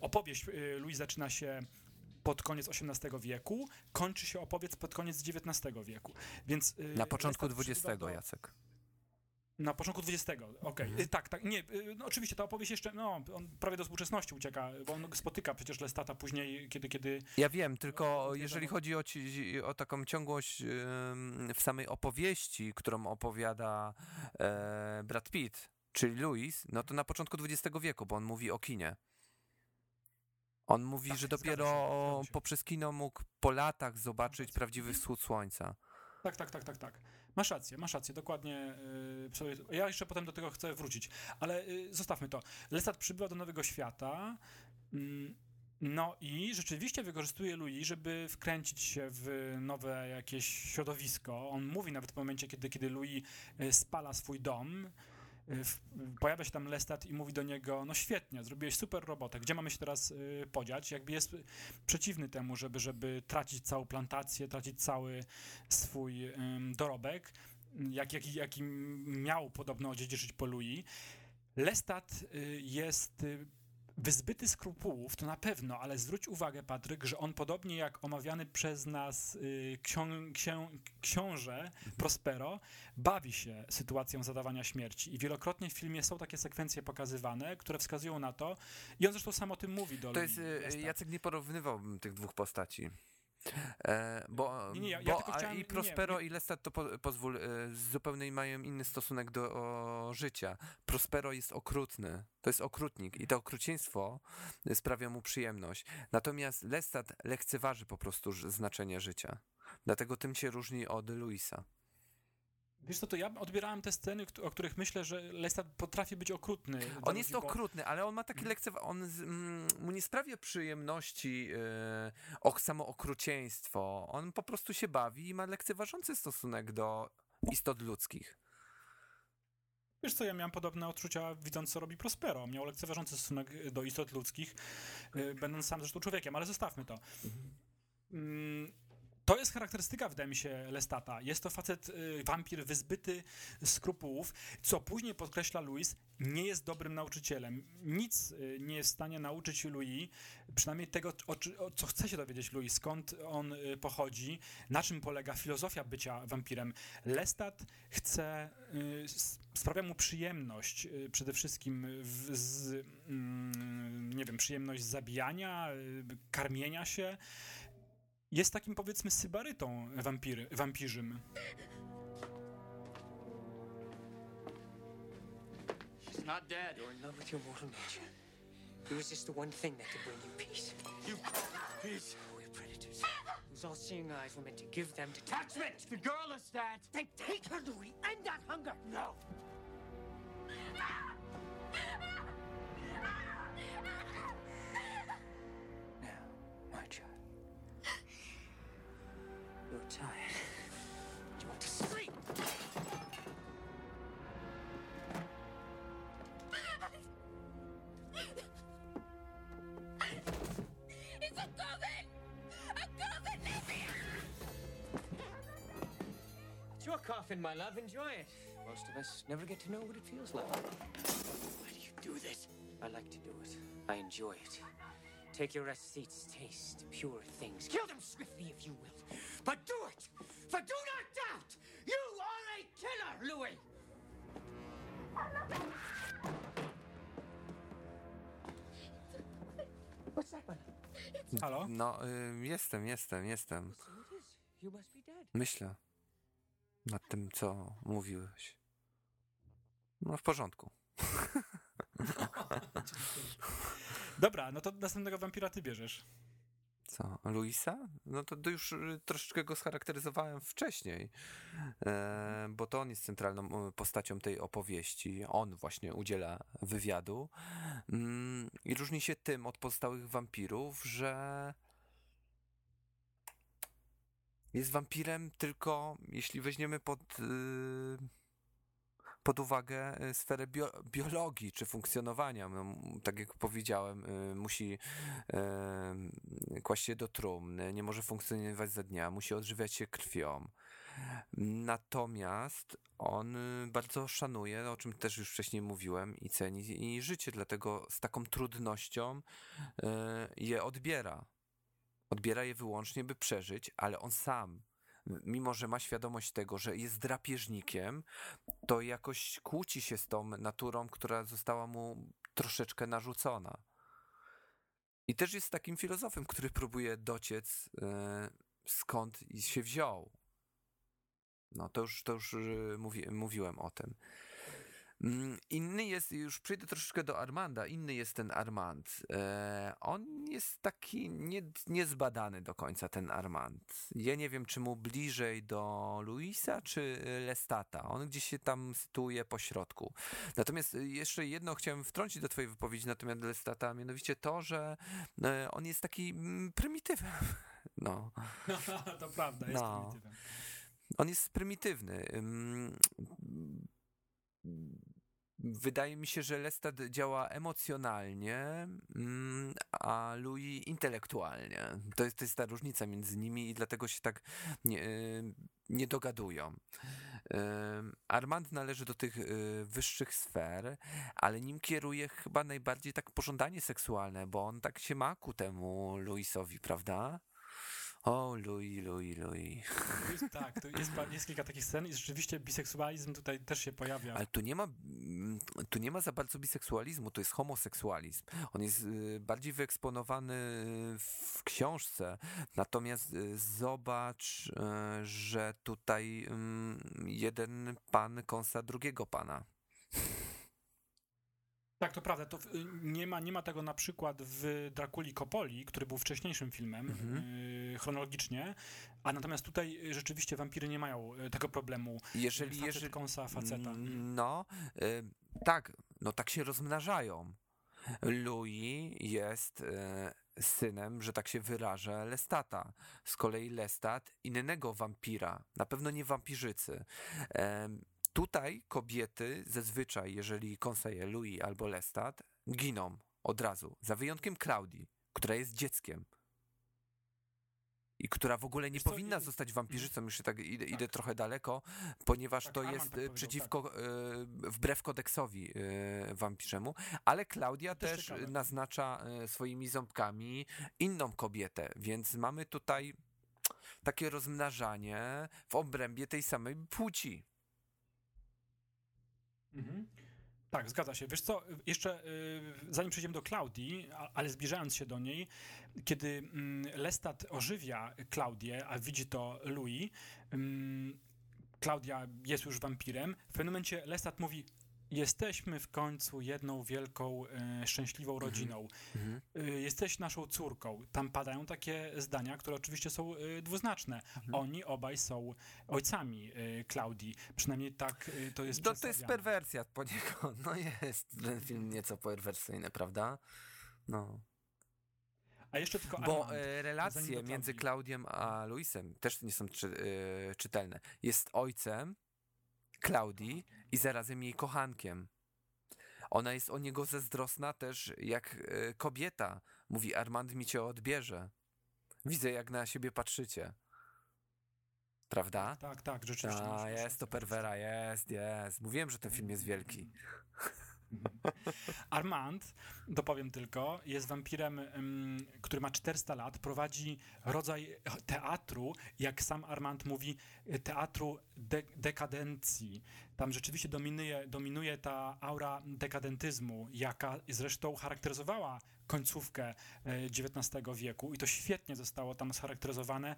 Opowieść Louis zaczyna się pod koniec XVIII wieku, kończy się opowieść pod koniec XIX wieku. Więc, y, Na początku XX, do- Jacek. na początku XX, okej. Mhm. Y, Tak, tak, nie, y, no oczywiście ta opowieść jeszcze, no, on prawie do współczesności ucieka, bo on spotyka przecież Lestata później, kiedy, kiedy Ja wiem, tylko wiadomo. jeżeli chodzi o, ci, o taką ciągłość w samej opowieści, którą opowiada e, Brad Pitt, czyli Louis, no to na początku XX wieku, bo on mówi o kinie. On mówi, Tak, że dopiero się. poprzez kino mógł po latach zobaczyć prawdziwy wschód słońca. Tak, tak, tak, tak, tak. Masz rację, masz rację, dokładnie. y, Ja jeszcze potem do tego chcę wrócić, ale y, zostawmy to. Lestat przybywa do Nowego Świata. mm, No i rzeczywiście wykorzystuje Louis, żeby wkręcić się w nowe jakieś środowisko. On mówi nawet w momencie, kiedy, kiedy Louis y, spala swój dom. Y, Pojawia się tam Lestat i mówi do niego, no świetnie, zrobiłeś super robotę, gdzie mamy się teraz y, podziać? Jakby jest przeciwny temu, żeby, żeby tracić całą plantację, tracić cały swój dorobek, jak, jaki, jaki miał podobno odziedziczyć po Louis. Lestat y, jest wyzbyty skrupułów, to na pewno, ale zwróć uwagę, Patryk, że on podobnie jak omawiany przez nas y, ksią, księ, książę Prospero, bawi się sytuacją zadawania śmierci. I wielokrotnie w filmie są takie sekwencje pokazywane, które wskazują na to, i on zresztą sam o tym mówi do To jest, Lestat. Jacek nie porównywałbym tych dwóch postaci. E, bo Nie, nie, ja- ja bo tylko a chciałem- i Prospero nie. i Lestat to po, pozwól, e, zupełnie mają inny stosunek do o, życia. Prospero jest okrutny, to jest okrutnik i to okrucieństwo sprawia mu przyjemność. Natomiast Lestat lekceważy po prostu znaczenie życia. Dlatego tym się różni od Luisa. Wiesz co, to ja odbierałem te sceny, o których myślę, że Lestat potrafi być okrutny. On jest ludzi, bo- okrutny, ale on ma takie lekcewa... On z, mm, mu nie sprawia przyjemności e, ok, samo okrucieństwo. On po prostu się bawi i ma lekceważący stosunek do istot ludzkich. Wiesz co, ja miałem podobne odczucia widząc, co robi Prospero. Miał lekceważący stosunek do istot ludzkich, y, będąc sam zresztą człowiekiem, ale zostawmy to. Mm, To jest charakterystyka, wydaje mi się, Lestata. Jest to facet, y, wampir wyzbyty skrupułów, co później podkreśla Louis, nie jest dobrym nauczycielem. Nic y, nie jest w stanie nauczyć Louis, przynajmniej tego, o, o co chce się dowiedzieć Louis, skąd on y, pochodzi, na czym polega filozofia bycia wampirem. Lestat chce, y, sprawia mu przyjemność y, przede wszystkim w, z, mm, nie wiem, przyjemność zabijania, y, karmienia się. Jest takim powiedzmy sybarytą wampiry, wampirzym. She's not dead. You're in love with your mortal nature. You resist the one thing that can bring you peace. You piece. We're predators, whose all-seeing eyes were meant to give them detachment. The girl is that. Then take her, Louis, end that hunger. No. Tired. You want to sleep. It's a coven! A coven! Let It's your coffin, my love. Enjoy it. Most of us never get to know what it feels like. Why do you do this? I like to do it. I enjoy it. Take your seats, taste pure things. Kill them swiftly if you will. But do Halo? No, y, jestem, jestem, jestem. Myślę nad tym, co mówiłeś. No, w porządku. Dobra, no to następnego wampira ty bierzesz. Co, Luisa? No to, już y, troszeczkę go scharakteryzowałem wcześniej, e, bo to on jest centralną y, postacią tej opowieści. On właśnie udziela wywiadu mm, i różni się tym od pozostałych wampirów, że jest wampirem tylko jeśli weźmiemy pod, y, pod uwagę y, sferę bio, biologii czy funkcjonowania. No, tak jak powiedziałem, y, musi y, kłaść się do trumny, nie może funkcjonować za dnia, musi odżywiać się krwią. Natomiast on bardzo szanuje, o czym też już wcześniej mówiłem, i ceni i życie, dlatego z taką trudnością je odbiera. Odbiera je wyłącznie, by przeżyć, ale on sam, mimo że ma świadomość tego, że jest drapieżnikiem, to jakoś kłóci się z tą naturą, która została mu troszeczkę narzucona. I też jest takim filozofem, który próbuje dociec, e, skąd się wziął. No to już, to już e, mówi, mówiłem o tym. Mm, Inny jest, już przejdę troszeczkę do Armanda, inny jest ten Armand. E, on jest taki nie, niezbadany do końca, ten Armand. Ja nie wiem, czy mu bliżej do Luisa, czy Lestata. On gdzieś się tam sytuuje po środku. Natomiast e, jeszcze jedno chciałem wtrącić do twojej wypowiedzi na temat Lestata, mianowicie to, że e, on jest taki mm, prymitywem. No. to prawda, jest No. prymitywem. On jest prymitywny. Wydaje mi się, że Lestat działa emocjonalnie, mm, a Louis intelektualnie. To jest, to jest ta różnica między nimi i dlatego się tak nie, nie dogadują. Armand należy do tych y, wyższych sfer, ale nim kieruje chyba najbardziej tak pożądanie seksualne, bo on tak się ma ku temu Louisowi, prawda? O, Louis, Louis, Louis. To jest, tak, to jest, jest kilka takich scen i rzeczywiście biseksualizm tutaj też się pojawia. Ale tu nie ma, mm, tu nie ma za bardzo biseksualizmu, to jest homoseksualizm. On jest y, bardziej wyeksponowany w książce. Natomiast y, zobacz, y, że tutaj ym, jeden pan kąsa drugiego pana. Tak, to prawda. To y, nie, ma, nie ma tego na przykład w Drakuli Kopoli, który był wcześniejszym filmem Mhm. y, chronologicznie, a natomiast tutaj y, rzeczywiście wampiry nie mają y, tego problemu. Jeżeli, Facet jeżeli, kąsa faceta. No, y, tak, no tak się rozmnażają. Louis jest y, synem, że tak się wyrażę, Lestata. Z kolei Lestat innego wampira, na pewno nie wampirzycy. Em, Tutaj kobiety zazwyczaj, jeżeli kąsaje Louis albo Lestat, giną od razu, za wyjątkiem Klaudii, która jest dzieckiem. I która w ogóle nie Wiesz co, powinna i- zostać wampirzycą, już tak idę, idę Tak. trochę daleko, ponieważ Tak, to jest tak powiedział, przeciwko, y, wbrew kodeksowi y, wampirzemu, ale Klaudia Też też naznacza y, swoimi ząbkami inną kobietę, więc mamy tutaj takie rozmnażanie w obrębie tej samej płci. Mhm. Tak, zgadza się. Wiesz co, jeszcze y, zanim przejdziemy do Klaudii, ale zbliżając się do niej, kiedy mm, Lestat ożywia Klaudię, a widzi to Louis, mm, Klaudia jest już wampirem, w pewnym momencie Lestat mówi jesteśmy w końcu jedną wielką, e, szczęśliwą rodziną. Mhm. Y, Jesteś naszą córką. Tam padają takie zdania, które oczywiście są y, dwuznaczne. Mhm. Oni obaj są ojcami y, Klaudii. Przynajmniej tak y, to jest No, to jest perwersja poniekąd. No jest ten film nieco perwersyjny, prawda? No. A jeszcze tylko Bo Armand. e, relacje między. Klaudiem a Luisem też nie są czy, e, czytelne. Jest ojcem Klaudii i zarazem jej kochankiem. Ona jest o niego zazdrosna też jak e, kobieta. Mówi, Armand mi cię odbierze. Widzę, jak na siebie patrzycie. Prawda? Tak, tak, rzeczywiście. A, masz jest to perwera, jest, jest. Mówiłem, że ten film jest wielki. Armand, dopowiem tylko, jest wampirem, który ma 400 lat, prowadzi rodzaj teatru, jak sam Armand mówi, teatru de dekadencji. Tam rzeczywiście dominuje, dominuje ta aura dekadentyzmu, jaka zresztą charakteryzowała końcówkę XIX wieku i to świetnie zostało tam scharakteryzowane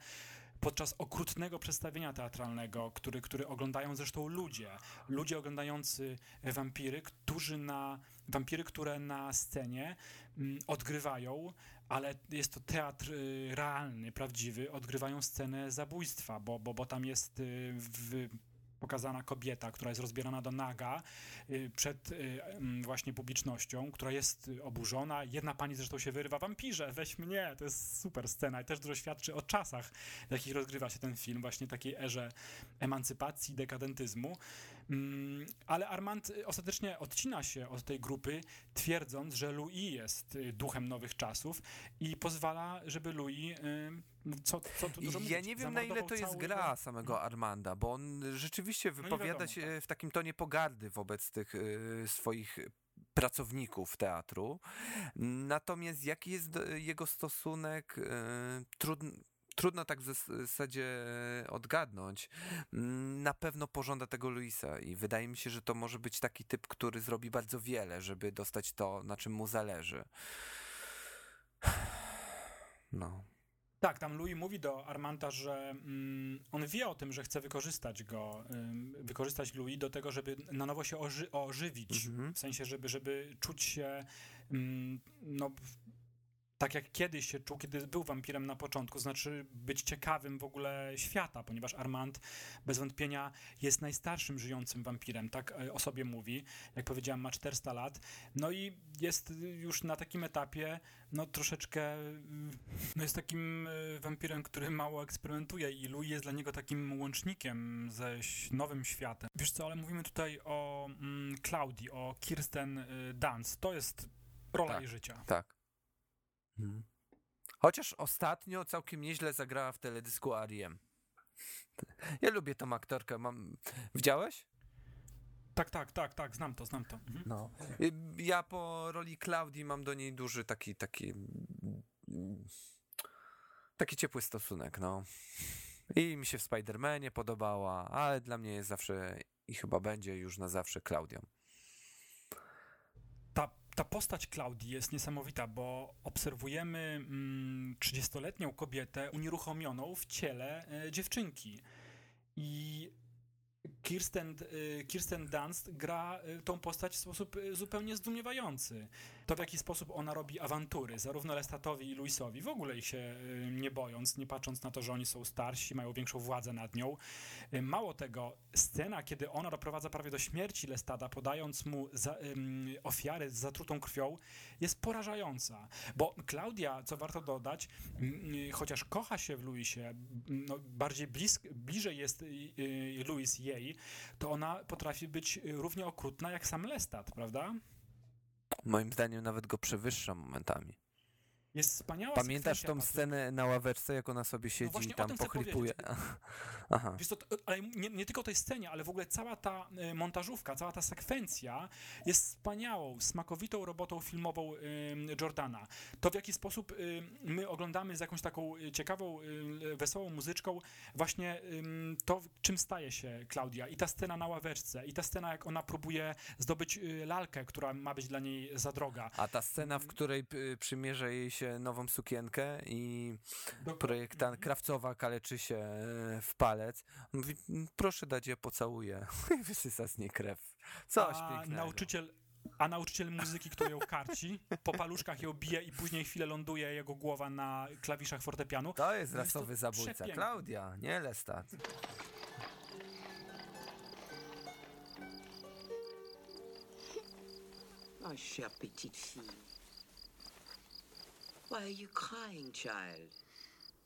podczas okrutnego przedstawienia teatralnego, który, który oglądają zresztą ludzie. Ludzie oglądający wampiry, którzy na, wampiry, które na scenie mm, odgrywają, ale jest to teatr y, realny, prawdziwy, odgrywają scenę zabójstwa, bo, bo, bo tam jest y, w pokazana kobieta, która jest rozbierana do naga y, przed y, mm, właśnie publicznością, która jest oburzona. Jedna pani zresztą się wyrywa, wampirze, weź mnie, to jest super scena i też dużo świadczy o czasach, w jakich rozgrywa się ten film, właśnie takiej erze emancypacji, dekadentyzmu. Mm, ale Armand ostatecznie odcina się od tej grupy, twierdząc, że Louis jest y, duchem nowych czasów i pozwala, żeby Louis co, co tu dużo Ja mówić, nie wiem, na ile to jest gra samego Armanda, bo on rzeczywiście wypowiada wiadomo, się w takim tonie pogardy wobec tych y, swoich pracowników teatru. Natomiast jaki jest do- jego stosunek, y, trudno. Trudno tak w zas- zasadzie odgadnąć. Mm, Na pewno pożąda tego Luisa i wydaje mi się, że to może być taki typ, który zrobi bardzo wiele, żeby dostać to, na czym mu zależy. No. Tak, tam Louis mówi do Armanta, że mm, on wie o tym, że chce wykorzystać go, wykorzystać Louis do tego, żeby na nowo się oży ożywić. Mhm. W sensie, żeby, żeby czuć się ym, no, tak jak kiedyś się czuł, kiedy był wampirem na początku, znaczy być ciekawym w ogóle świata, ponieważ Armand bez wątpienia jest najstarszym żyjącym wampirem, tak e, o sobie mówi. Jak powiedziałem, ma 400 lat. No i jest już na takim etapie, no troszeczkę, mm, no jest takim e, wampirem, który mało eksperymentuje i Louis jest dla niego takim łącznikiem ze nowym światem. Wiesz co, ale mówimy tutaj o mm, Claudii, o Kirsten y, Dunst. To jest rola Tak. jej życia. Tak. Mhm. Chociaż ostatnio całkiem nieźle zagrała w teledysku Ariem. Ja lubię tą aktorkę. Mam... Widziałeś? Tak, tak, tak, tak, znam to, znam to. Mhm. No. Ja po roli Klaudii mam do niej duży taki, taki, taki ciepły stosunek, no. I mi się w Spider-Manie podobała, ale dla mnie jest zawsze i chyba będzie już na zawsze Klaudią. Ta, ta postać Klaudii jest niesamowita, bo obserwujemy mm, 30-letnią kobietę unieruchomioną w ciele e, dziewczynki. I Kirsten, e, Kirsten Dunst gra e, tą postać w sposób zupełnie zdumiewający. To, w jaki sposób ona robi awantury, zarówno Lestatowi i Luisowi, w ogóle ich się e, nie bojąc, nie patrząc na to, że oni są starsi, mają większą władzę nad nią. E, Mało tego, scena, kiedy ona doprowadza prawie do śmierci Lestada, podając mu za, ym, ofiary z zatrutą krwią, jest porażająca. Bo Klaudia, co warto dodać, y, chociaż kocha się w Luisie, no, bardziej blisk, bliżej jest y, y, Luis jej, to ona potrafi być y, równie okrutna jak sam Lestat, prawda? Moim zdaniem nawet go przewyższa momentami. Jest wspaniała Pamiętasz tą scenę na ławeczce, jak ona sobie siedzi właśnie i tam pochlipuje? Aha. Wiesz to, ale nie, nie tylko tej scenie, ale w ogóle cała ta y, montażówka, cała ta sekwencja jest wspaniałą, smakowitą robotą filmową Jordana. To w jaki sposób my oglądamy z jakąś taką y, ciekawą, y, wesołą muzyczką właśnie to, czym staje się Klaudia. I ta scena na ławeczce, i ta scena, jak ona próbuje zdobyć lalkę, która ma być dla niej za droga. A ta scena, w której przymierza jej się nową sukienkę i projektant Krawcowa kaleczy się e, w palec. Mówi, "Mm, proszę dać, ja pocałuję. I wysysa z niej krew. Coś a pięknego. nauczyciel a nauczyciel muzyki, który ją karci, po paluszkach ją bije i później chwilę ląduje jego głowa na klawiszach fortepianu. To jest No jest to rasowy zabójca. przepiękne. Klaudia, nie Lestat. Ma chère petite fille. Why are you crying, child?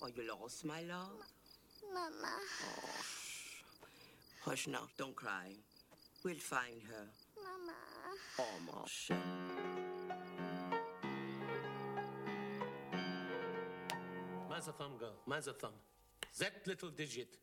Are you lost, my love? Mama, oh, Hush now, don't cry. We'll find her. Mama. Oh, mon cher. A thumb, girl. Man's a thumb. That little digit.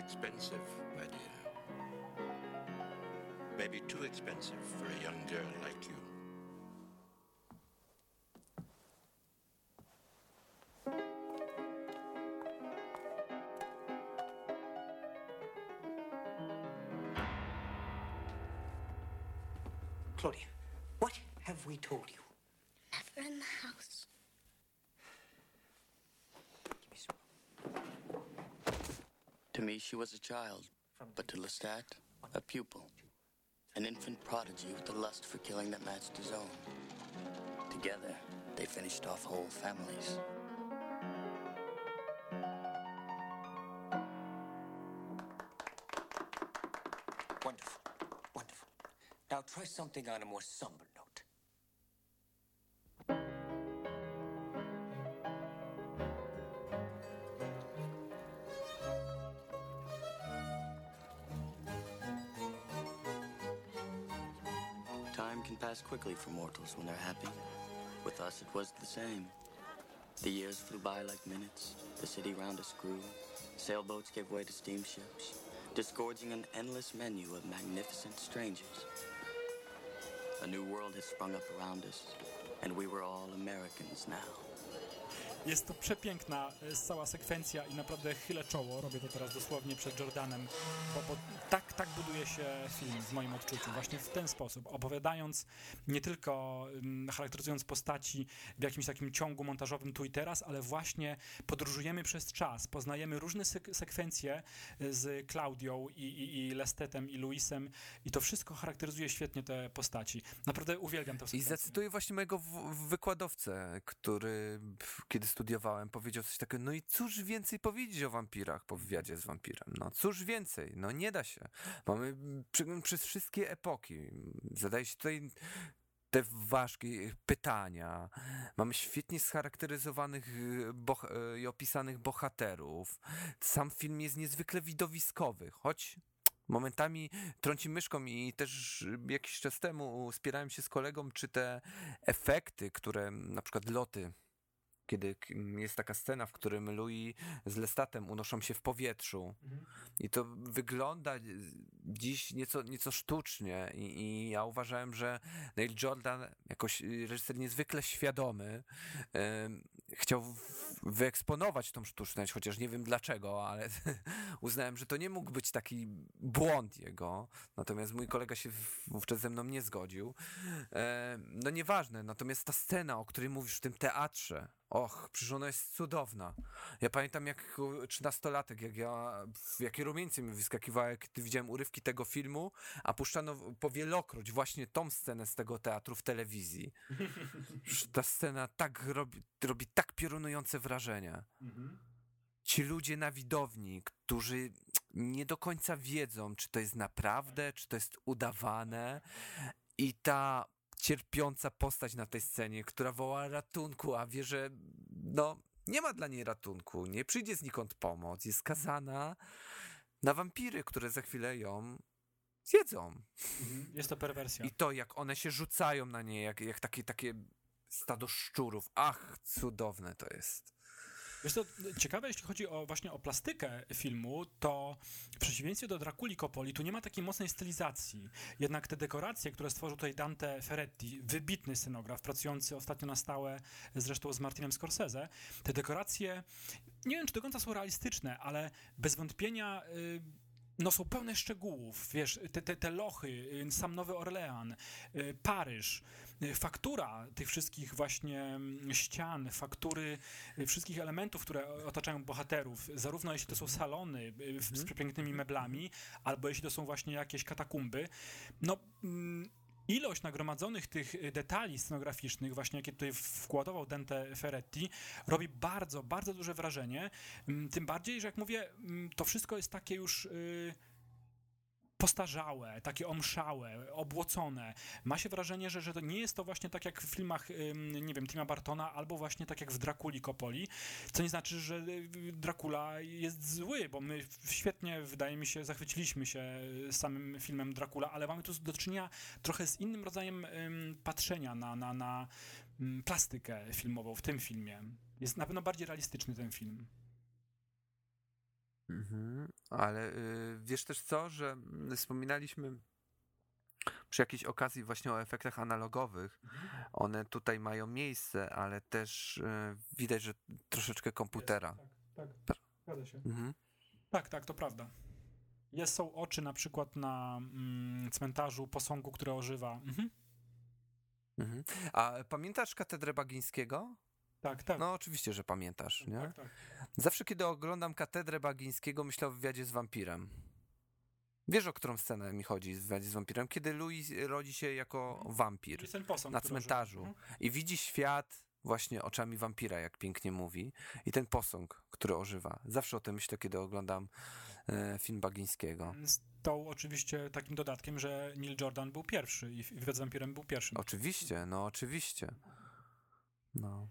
Expensive, my dear. Maybe too expensive for a young girl like you. Was a child, but to Lestat, a pupil. An infant prodigy with the lust for killing that matched his own. Together, they finished off whole families. Wonderful. Wonderful. Now try something on a more somber for mortals when they're happy. With us, it was the same. The years flew by like minutes. The city round us grew. Sailboats gave way to steamships, disgorging an endless menu of magnificent strangers. A new world had sprung up around us, and we were all Americans now. Jest to przepiękna cała sekwencja i naprawdę chylę czoło, robię to teraz dosłownie przed Jordanem, bo, bo tak, tak buduje się film w moim odczuciu, właśnie w ten sposób, opowiadając, nie tylko um, charakteryzując postaci w jakimś takim ciągu montażowym tu i teraz, ale właśnie podróżujemy przez czas, poznajemy różne sek sekwencje e, z Klaudią i, i, i Lestetem i Luisem i to wszystko charakteryzuje świetnie te postaci. Naprawdę uwielbiam tę I sekwencję. zacytuję właśnie mojego wykładowcę, który kiedy studiowałem, powiedział coś takiego, no i cóż więcej powiedzieć o wampirach po wywiadzie z wampirem? No cóż więcej? No nie da się. Mamy przegląd przez wszystkie epoki. Zadaje się tutaj te ważkie pytania. Mamy świetnie scharakteryzowanych y, y, i opisanych bohaterów. Sam film jest niezwykle widowiskowy, choć momentami trąci myszką i też jakiś czas temu spierałem się z kolegą, czy te efekty, które na przykład loty kiedy jest taka scena, w którym Louis z Lestatem unoszą się w powietrzu. I to wygląda y, dziś nieco, nieco sztucznie. I, i ja uważałem, że Neil Jordan, jakoś y, reżyser niezwykle świadomy, chciał w- wyeksponować tą sztuczność, chociaż nie wiem dlaczego, ale uznałem, że to nie mógł być taki błąd jego, natomiast mój kolega się wówczas ze mną nie zgodził. E, no nieważne, natomiast ta scena, o której mówisz w tym teatrze, och, przecież ona jest cudowna. Ja pamiętam jak trzynastolatek, jak ja, w jakie rumieńce mi wyskakiwały, kiedy widziałem urywki tego filmu, a puszczano powielokroć właśnie tą scenę z tego teatru w telewizji. Ta scena tak robi, robi tak piorunujące wrażenie. Ci ludzie na widowni, którzy nie do końca wiedzą, czy to jest naprawdę, czy to jest udawane i ta cierpiąca postać na tej scenie, która woła ratunku, a wie, że no, nie ma dla niej ratunku, nie przyjdzie znikąd pomoc, jest skazana na wampiry, które za chwilę ją zjedzą. Jest to perwersja. I to, jak one się rzucają na nie, jak, jak takie, takie stado szczurów. Ach, cudowne to jest. Wiesz to ciekawe, jeśli chodzi o właśnie o plastykę filmu, to w przeciwieństwie do Drakuli Coppoli, tu nie ma takiej mocnej stylizacji. Jednak te dekoracje, które stworzył tutaj Dante Ferretti, wybitny scenograf, pracujący ostatnio na stałe zresztą z Martinem Scorsese, te dekoracje, nie wiem czy do końca są realistyczne, ale bez wątpienia... y, no są pełne szczegółów, wiesz, te, te, te lochy, y, sam Nowy Orlean, y, Paryż, faktura tych wszystkich właśnie mm, ścian, faktury y, wszystkich elementów, które otaczają bohaterów, zarówno jeśli to są salony y, z przepięknymi meblami, albo jeśli to są właśnie jakieś katakumby, no... mm, Ilość nagromadzonych tych y, detali scenograficznych, właśnie jakie tutaj wkładował Dante Ferretti, robi bardzo, bardzo duże wrażenie. Mm, Tym bardziej, że jak mówię, to wszystko jest takie już y, postarzałe, takie omszałe, obłocone. Ma się wrażenie, że, że to nie jest to właśnie tak jak w filmach, nie wiem, Tima Bartona, albo właśnie tak jak w Drakuli Coppoli, co nie znaczy, że y, Dracula jest zły, bo my świetnie, wydaje mi się, zachwyciliśmy się samym filmem Dracula, ale mamy tu do czynienia trochę z innym rodzajem patrzenia na, na, na plastykę filmową w tym filmie. Jest na pewno bardziej realistyczny ten film. Mhm, ale y, wiesz też co, że mm, wspominaliśmy przy jakiejś okazji właśnie o efektach analogowych. One tutaj mają miejsce, ale też y, widać, że troszeczkę komputera. Tak, tak, zgadza się. Mhm. Tak, tak, to prawda. Jest, są oczy na przykład na mm, cmentarzu posągu, które ożywa. Mhm. Mhm. A pamiętasz katedrę Bagińskiego? Tak, tak. No oczywiście, że pamiętasz, nie? Tak, tak. Zawsze kiedy oglądam katedrę Bagińskiego, myślę o wywiadzie z wampirem. Wiesz, o którą scenę mi chodzi w wywiadzie z wampirem? Kiedy Louis rodzi się jako wampir ten posąg, na cmentarzu Mhm. i widzi świat właśnie oczami wampira, jak pięknie mówi. I ten posąg, który ożywa. Zawsze o tym myślę, kiedy oglądam e, film Bagińskiego. Z tą oczywiście takim dodatkiem, że Neil Jordan był pierwszy i wywiad z wampirem był pierwszym. Oczywiście, no oczywiście. No.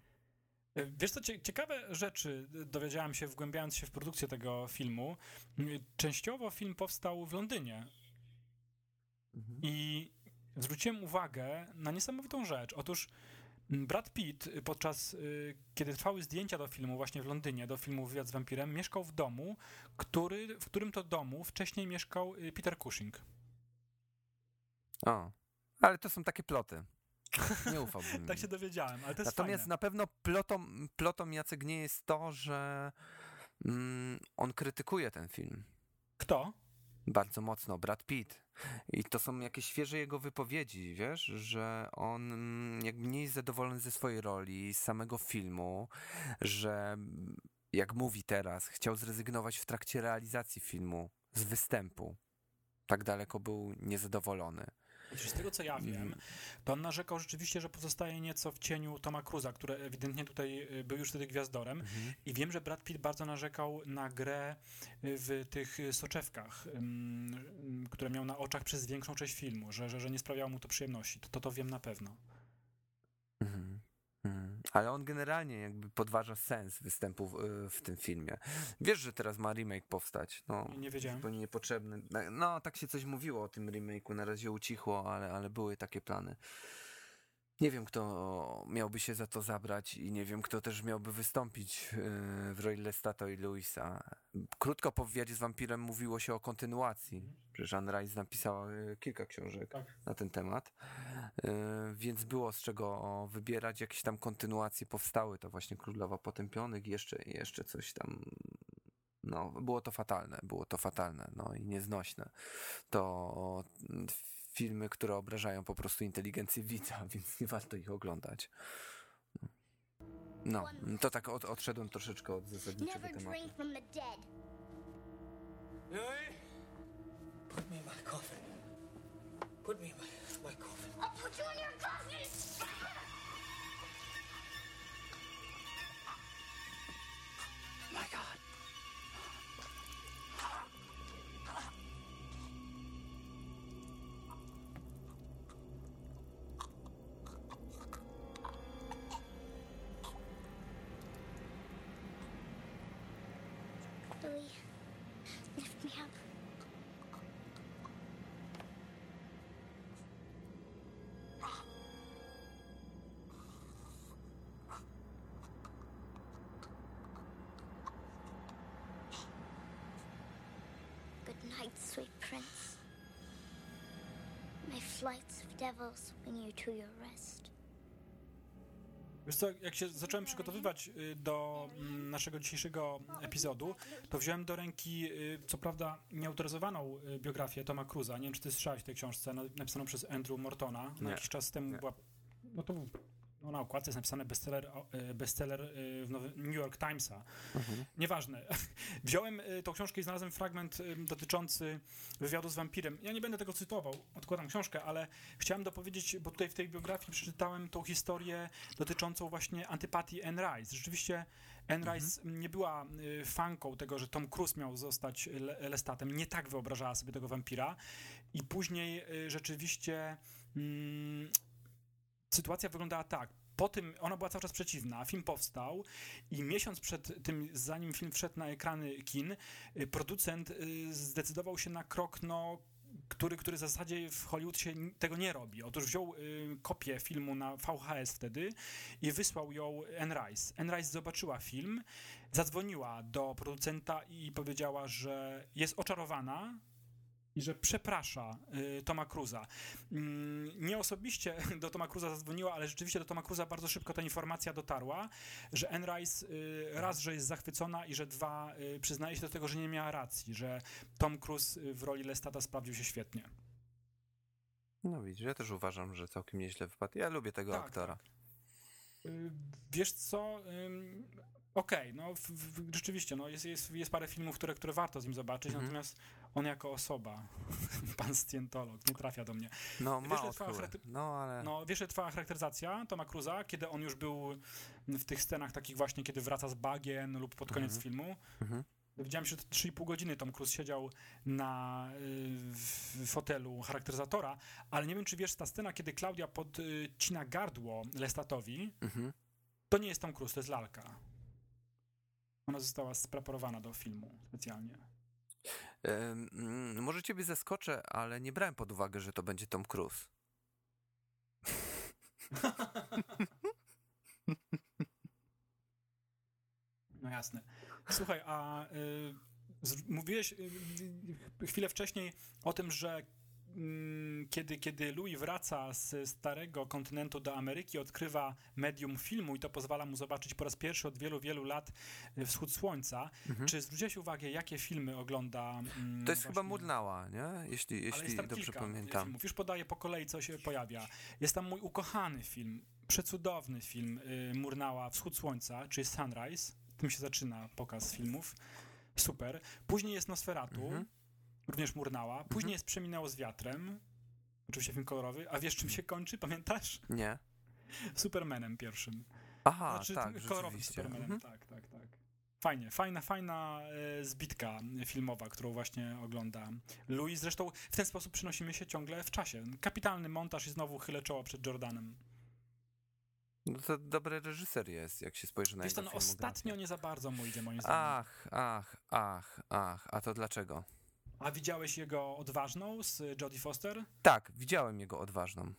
Wiesz co, cie- ciekawe rzeczy dowiedziałem się, wgłębiając się w produkcję tego filmu. Mm, Częściowo film powstał w Londynie i zwróciłem uwagę na niesamowitą rzecz. Otóż mm, Brad Pitt y, podczas, y, kiedy trwały zdjęcia do filmu właśnie w Londynie, do filmu Wywiad z wampirem, mieszkał w domu, który, w którym to domu wcześniej mieszkał y, Peter Cushing. O, ale to są takie ploty. Nie ufałbym. Tak się dowiedziałem, ale to jest Natomiast fajne. na pewno plotą, plotą Jacek nie jest to, że mm, on krytykuje ten film. Kto? Bardzo mocno, Brad Pitt. I to są jakieś świeże jego wypowiedzi, wiesz, że on mm, jakby nie jest zadowolony ze swojej roli, z samego filmu, że mm, jak mówi teraz, chciał zrezygnować w trakcie realizacji filmu, z występu. Tak daleko był niezadowolony. Z tego co ja wiem, to on narzekał rzeczywiście, że pozostaje nieco w cieniu Toma Cruza, który ewidentnie tutaj y, był już wtedy gwiazdorem. I wiem, że Brad Pitt bardzo narzekał na grę y, w tych y, soczewkach, które miał na oczach przez większą część filmu, że, że, że nie sprawiało mu to przyjemności. To, to, to wiem na pewno. Ale on generalnie jakby podważa sens występu w, w tym filmie. Wiesz, że teraz ma remake powstać. No, Nie wiedziałem. Zupełnie niepotrzebny. No, tak się coś mówiło o tym remake'u. Na razie ucichło, ale, ale były takie plany. Nie wiem, kto miałby się za to zabrać i nie wiem, kto też miałby wystąpić y, w roli Lestato i Louisa. Krótko po wywiadzie z wampirem mówiło się o kontynuacji. Przecież Anne Rice napisała y, kilka książek na ten temat, Y, więc było z czego wybierać. Jakieś tam kontynuacje powstały, to właśnie Królowa Potępionych, jeszcze, jeszcze coś tam. No, było to fatalne, było to fatalne, no i nieznośne. To filmy, które obrażają po prostu inteligencję widza, więc nie warto ich oglądać. No, to tak od, odszedłem troszeczkę od zasadniczego Never tematu. Put me in my coffin. Put me in my, my coffin. I'll put you in your coffin! My Night, sweet prince. May flights of devils bring you to your rest. Wiesz co, jak się zacząłem przygotowywać y, do mm, naszego dzisiejszego epizodu, to wziąłem do ręki, y, co prawda, nieautoryzowaną y, biografię Toma Cruza. Nie wiem, czy ty słyszałeś tę książce, na- napisaną przez Andrew Mortona. Nie. Na jakiś czas temu była... No to. No na okładce jest napisane bestseller, y, bestseller y, w Nowy- New York Timesa. Nieważne. Wziąłem y, tą książkę i znalazłem fragment dotyczący wywiadu z wampirem. Ja nie będę tego cytował, odkładam książkę, ale chciałem dopowiedzieć, bo tutaj w tej biografii przeczytałem tą historię dotyczącą właśnie antypatii Anne Rice. Rzeczywiście Anne Rice nie była fanką tego, że Tom Cruise miał zostać Le- Lestatem. Nie tak wyobrażała sobie tego wampira. I później rzeczywiście mm, sytuacja wyglądała tak. Po tym ona była cały czas przeciwna. Film powstał i miesiąc przed tym, zanim film wszedł na ekrany kin, y, producent y, zdecydował się na krok no, który, który w zasadzie w Hollywood się tego nie robi. Otóż wziął y, kopię filmu na VHS wtedy i wysłał ją. Anne Rice zobaczyła film, zadzwoniła do producenta i powiedziała, że jest oczarowana i że przeprasza y, Toma Cruza. Mm, nie osobiście do Toma Cruza zadzwoniła, ale rzeczywiście do Toma Cruza bardzo szybko ta informacja dotarła, że Anne Rice y, raz, że jest zachwycona i że dwa, y, przyznaje się do tego, że nie miała racji, że Tom Cruise y, w roli Lestata sprawdził się świetnie. No widzisz, ja też uważam, że całkiem nieźle wypadł. Ja lubię tego Tak, aktora. Y, Wiesz co? Okej, no w, w, rzeczywiście, no jest, jest, jest parę filmów, które, które warto z nim zobaczyć, Mhm. natomiast on jako osoba, pan Scientolog, nie trafia do mnie. No, Wiesz, ma ile trwała charakter- No, ale... No, wiesz, trwała charakteryzacja Toma Cruza, kiedy on już był w tych scenach takich właśnie, kiedy wraca z bagien lub pod koniec Mhm. filmu. Mhm. Widziałem, że to 3,5 godziny Tom Cruise siedział na y, fotelu charakteryzatora, ale nie wiem, czy wiesz, ta scena, kiedy Klaudia podcina gardło Lestatowi, Mhm. to nie jest Tom Cruise, to jest lalka. Ona została spreparowana do filmu specjalnie. Mm, może ciebie zaskoczę, ale nie brałem pod uwagę, że to będzie Tom Cruise. No jasne. Słuchaj, a y, z, mówiłeś y, y, chwilę wcześniej o tym, że kiedy, kiedy Louis wraca z starego kontynentu do Ameryki, odkrywa medium filmu i to pozwala mu zobaczyć po raz pierwszy od wielu, wielu lat y, wschód słońca. Mhm. Czy zwróciłeś uwagę, jakie filmy ogląda? mm, To jest chyba właśnie- Murnała, nie? Jeśli, jeśli jest tam dobrze kilka pamiętam. Filmów. Już podaję po kolei, co się pojawia. Jest tam mój ukochany film, przecudowny film y, Murnała Wschód Słońca, czyli Sunrise. Tym się zaczyna pokaz filmów. Super. Później jest Nosferatu, Mhm. Również Murnała. Później jest Przeminęło z wiatrem. Oczywiście film kolorowy. A wiesz, czym się kończy? Pamiętasz? Nie. Supermanem pierwszym. Aha, Znaczy, tak, kolorowym. Supermanem. Mhm. Tak, tak, tak. Fajnie, fajna, fajna e, zbitka filmowa, którą właśnie ogląda Louis. Zresztą w ten sposób przenosimy się ciągle w czasie. Kapitalny montaż i znowu chylę czoło przed Jordanem. No to dobry reżyser jest, jak się spojrzy na Wiesz jego no ostatnio nie za bardzo mu idzie moim zdaniem. Ach, ach, ach, ach. A to dlaczego? A widziałeś jego Odważną z Jodie Foster? Tak, widziałem jego odważną.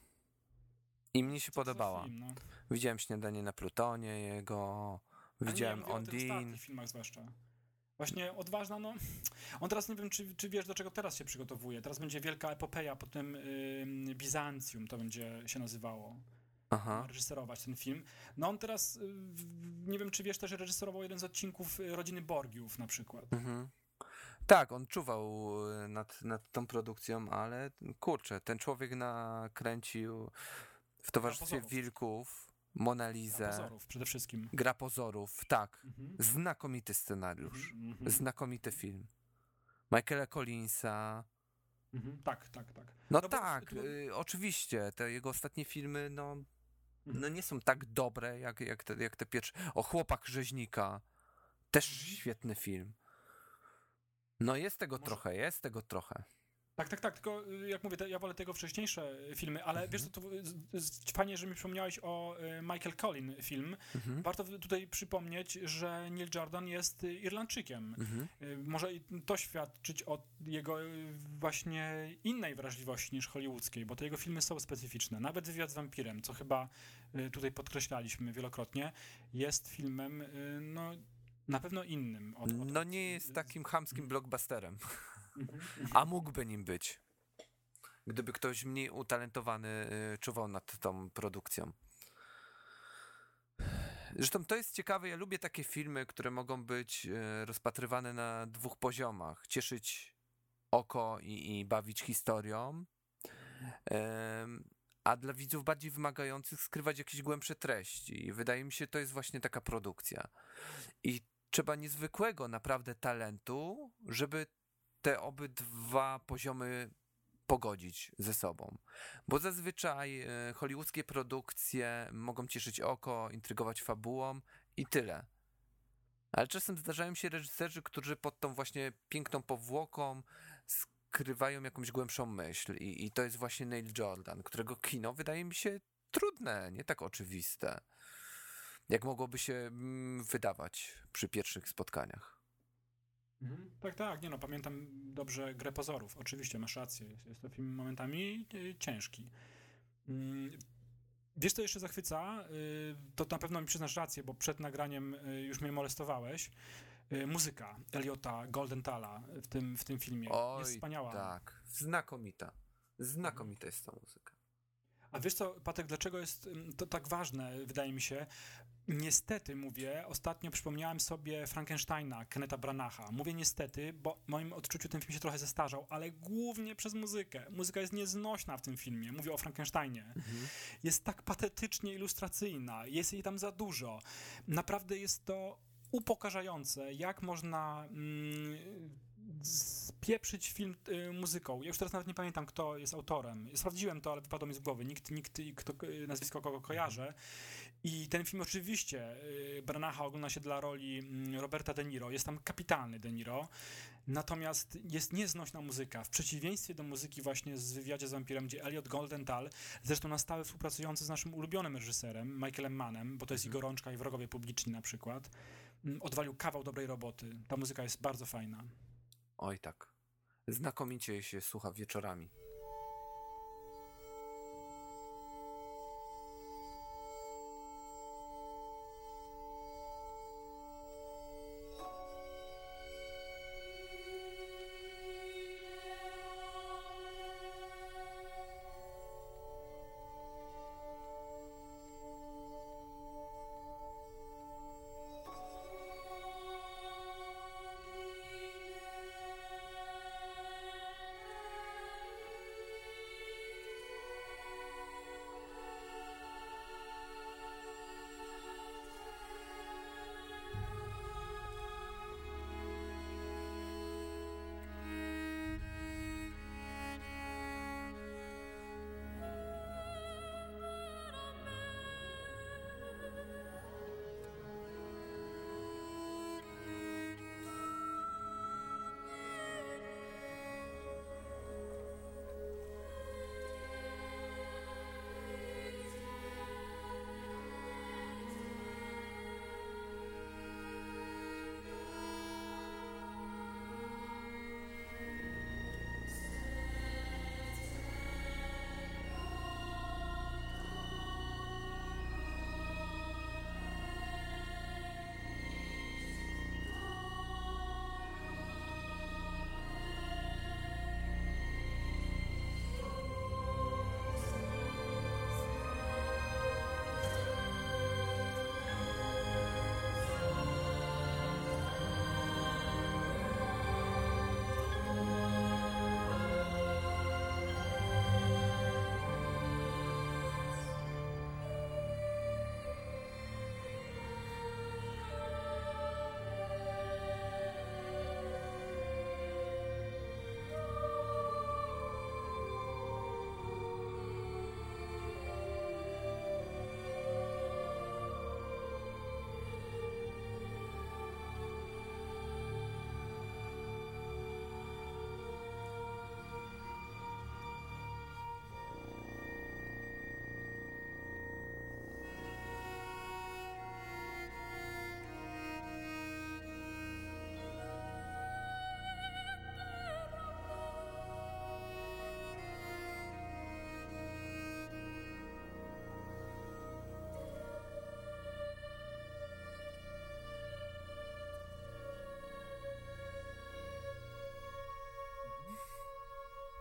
I mnie się Co podobała. Film, no. Widziałem Śniadanie na Plutonie jego, widziałem Ondine. ostatnich filmach zwłaszcza. Właśnie Odważna, no... On teraz nie wiem, czy, czy wiesz, do czego teraz się przygotowuje. Teraz będzie wielka epopeja, potem ym, Bizancjum to będzie się nazywało. Aha. reżyserować ten film. No on teraz, y, w- nie wiem czy wiesz, też reżyserował jeden z odcinków y, Rodziny Borgiów na przykład. Mhm. Tak, on czuwał y, nad, nad tą produkcją, ale kurczę, ten człowiek nakręcił w towarzystwie wilków, Mona Dla Lizę, pozorów przede wszystkim. gra pozorów, tak. Mhm. Znakomity scenariusz, Mhm. znakomity film. Michaela Collinsa. Mhm. Tak, tak, tak. No, bo tak, tu- y, oczywiście, te jego ostatnie filmy, no, Mhm. no nie są tak dobre, jak, jak, te, jak te pierwsze. O, Chłopak Rzeźnika, też Mhm. świetny film. No jest tego Może- trochę, jest tego trochę. Tak, tak, tak, tylko y, jak mówię, te, ja wolę tego wcześniejsze y, filmy, ale wiesz co, to y, z- z- fajnie, że mi przypomniałeś o y, Michael Collin film. Mhm. Warto tutaj przypomnieć, że Neil Jordan jest y, Irlandczykiem. Mhm. Y, Może to świadczyć o jego y, właśnie innej wrażliwości niż hollywoodzkiej, bo te jego filmy są specyficzne. Nawet Wywiad z wampirem, co chyba y, tutaj podkreślaliśmy wielokrotnie, jest filmem y, no, na pewno innym. Od, od, No nie jest takim chamskim blockbusterem, Mhm. a mógłby nim być. Gdyby ktoś mniej utalentowany y, czuwał nad tą produkcją. Zresztą to jest ciekawe, ja lubię takie filmy, które mogą być y, rozpatrywane na dwóch poziomach. Cieszyć oko i, i bawić historią, a dla widzów bardziej wymagających skrywać jakieś głębsze treści. I wydaje mi się, to jest właśnie taka produkcja. I trzeba niezwykłego naprawdę talentu, żeby te obydwa poziomy pogodzić ze sobą. Bo zazwyczaj e, hollywoodzkie produkcje mogą cieszyć oko, intrygować fabułą i tyle. Ale czasem zdarzają się reżyserzy, którzy pod tą właśnie piękną powłoką skrywają jakąś głębszą myśl. I, I to jest właśnie Neil Jordan, którego kino wydaje mi się trudne, nie tak oczywiste, jak mogłoby się mm, wydawać przy pierwszych spotkaniach. Mhm. Tak, tak, nie no, pamiętam dobrze grę pozorów. Oczywiście, masz rację. Jest, to film momentami y, ciężki. Mm, Wiesz, co jeszcze zachwyca? Y, To na pewno mi przyznasz rację, bo przed nagraniem y, już mnie molestowałeś. Muzyka Eliota Goldenthala w tym, w tym filmie Oj, jest wspaniała. tak. Znakomita. Znakomita jest ta muzyka. A wiesz co, Patek, dlaczego jest ym, to tak ważne, wydaje mi się? Niestety, mówię, ostatnio przypomniałem sobie Frankensteina, Kenneta Branacha. Mówię niestety, bo w moim odczuciu ten film się trochę zestarzał, ale głównie przez muzykę. Muzyka jest nieznośna w tym filmie. Mówię o Frankensteinie. Jest tak patetycznie ilustracyjna, jest jej tam za dużo. Naprawdę jest to upokarzające, jak można mm, spieprzyć film y, muzyką. Ja już teraz nawet nie pamiętam, kto jest autorem. Sprawdziłem to, ale wypadło mi z głowy. Nikt, nikt kto, y, nazwisko kogo kojarzę. I ten film oczywiście, y, Branacha ogląda się dla roli mm, Roberta De Niro. Jest tam kapitalny De Niro. Natomiast jest nieznośna muzyka. W przeciwieństwie do muzyki właśnie z wywiadzie z wampirem, gdzie Elliot Goldenthal, zresztą na stałe współpracujący z naszym ulubionym reżyserem, Michaelem Mannem, bo to jest Igor Rączka i Wrogowie Publiczni na przykład, mm, odwalił kawał dobrej roboty. Ta muzyka jest bardzo fajna. Oj tak. Znakomicie się słucha wieczorami.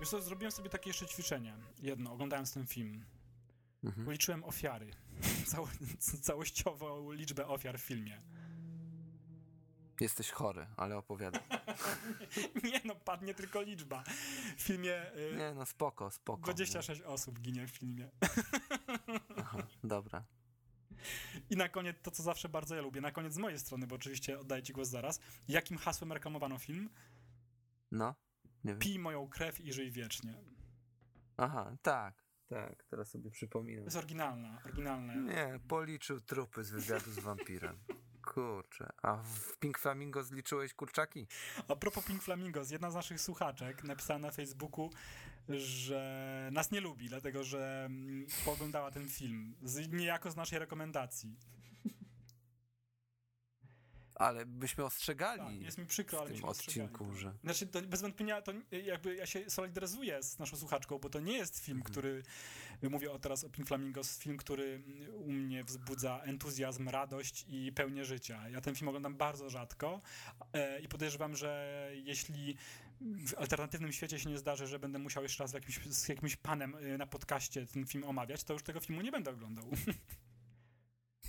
Wiesz co, zrobiłem sobie takie jeszcze ćwiczenie, jedno, oglądając ten film. Mhm. Policzyłem ofiary. Cał, całościową liczbę ofiar w filmie. Jesteś chory, ale opowiadaj. nie no, padnie tylko liczba. W filmie y, Nie no, spoko, spoko. 26 osób ginie w filmie. Aha, dobra. I na koniec, to co zawsze bardzo ja lubię, na koniec z mojej strony, bo oczywiście oddaję ci głos zaraz. Jakim hasłem reklamowano film? No, nie wiem. Pij moją krew i żyj wiecznie. Aha, tak, tak, teraz sobie przypominam. To jest oryginalna, oryginalne. Nie, policzył trupy z wywiadu z wampirem. Kurczę, a w Pink Flamingo zliczyłeś kurczaki? A propos Pink Flamingos, jedna z naszych słuchaczek napisała na Facebooku, że nas nie lubi, dlatego że mm, pooglądała ten film. Z, niejako z naszej rekomendacji. Ale byśmy ostrzegali Tak, jest mi przykro, w ale tym myśmy ostrzegali, odcinku, że... Znaczy, to bez wątpienia, to jakby ja się solidaryzuję z naszą słuchaczką, bo to nie jest film, Mhm. który, mówię o teraz o Pink Flamingos, film, który u mnie wzbudza entuzjazm, radość i pełnię życia. Ja ten film oglądam bardzo rzadko e, i podejrzewam, że jeśli w alternatywnym świecie się nie zdarzy, że będę musiał jeszcze raz w jakimś, z jakimś panem e, na podcaście ten film omawiać, to już tego filmu nie będę oglądał.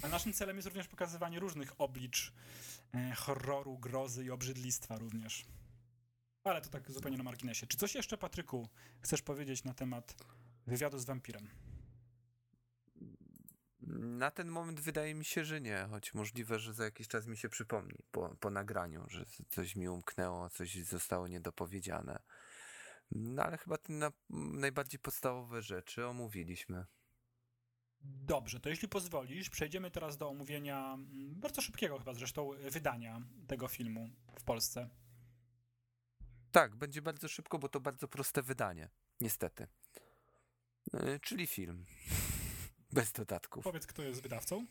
Naszym celem jest również pokazywanie różnych oblicz e, horroru, grozy i obrzydlistwa również. Ale to tak zupełnie na marginesie. Czy coś jeszcze, Patryku, chcesz powiedzieć na temat wywiadu z wampirem? Na ten moment wydaje mi się, że nie, choć możliwe, że za jakiś czas mi się przypomni po, po nagraniu, że coś mi umknęło, coś zostało niedopowiedziane. No ale chyba te na, najbardziej podstawowe rzeczy omówiliśmy. Dobrze, to jeśli pozwolisz, przejdziemy teraz do omówienia mm, bardzo szybkiego chyba zresztą wydania tego filmu w Polsce. Tak, będzie bardzo szybko, bo to bardzo proste wydanie, niestety. Yy, czyli film. Bez dodatków. Powiedz, kto jest wydawcą?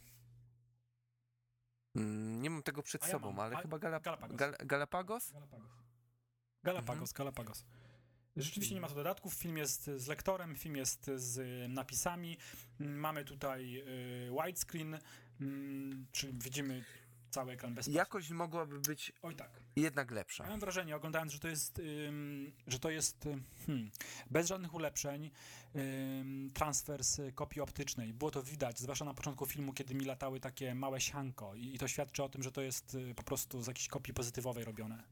Mm, Nie mam tego przed ja sobą, mam. ale A- chyba Galap- Galapagos. Gal Galapagos? Galapagos. Galapagos, Galapagos. Rzeczywiście nie ma tu dodatków. Film jest z lektorem, film jest z napisami. Mamy tutaj y, widescreen, mm, czyli widzimy cały ekran bez. Jakość mogłaby być Oj tak. jednak lepsza. Mam wrażenie, oglądając, że to jest, ym, że to jest ym, hmm, bez żadnych ulepszeń ym, transfer z kopii optycznej. Było to widać, zwłaszcza na początku filmu, kiedy mi latały takie małe sianko i, i to świadczy o tym, że to jest y, po prostu z jakiejś kopii pozytywowej robione.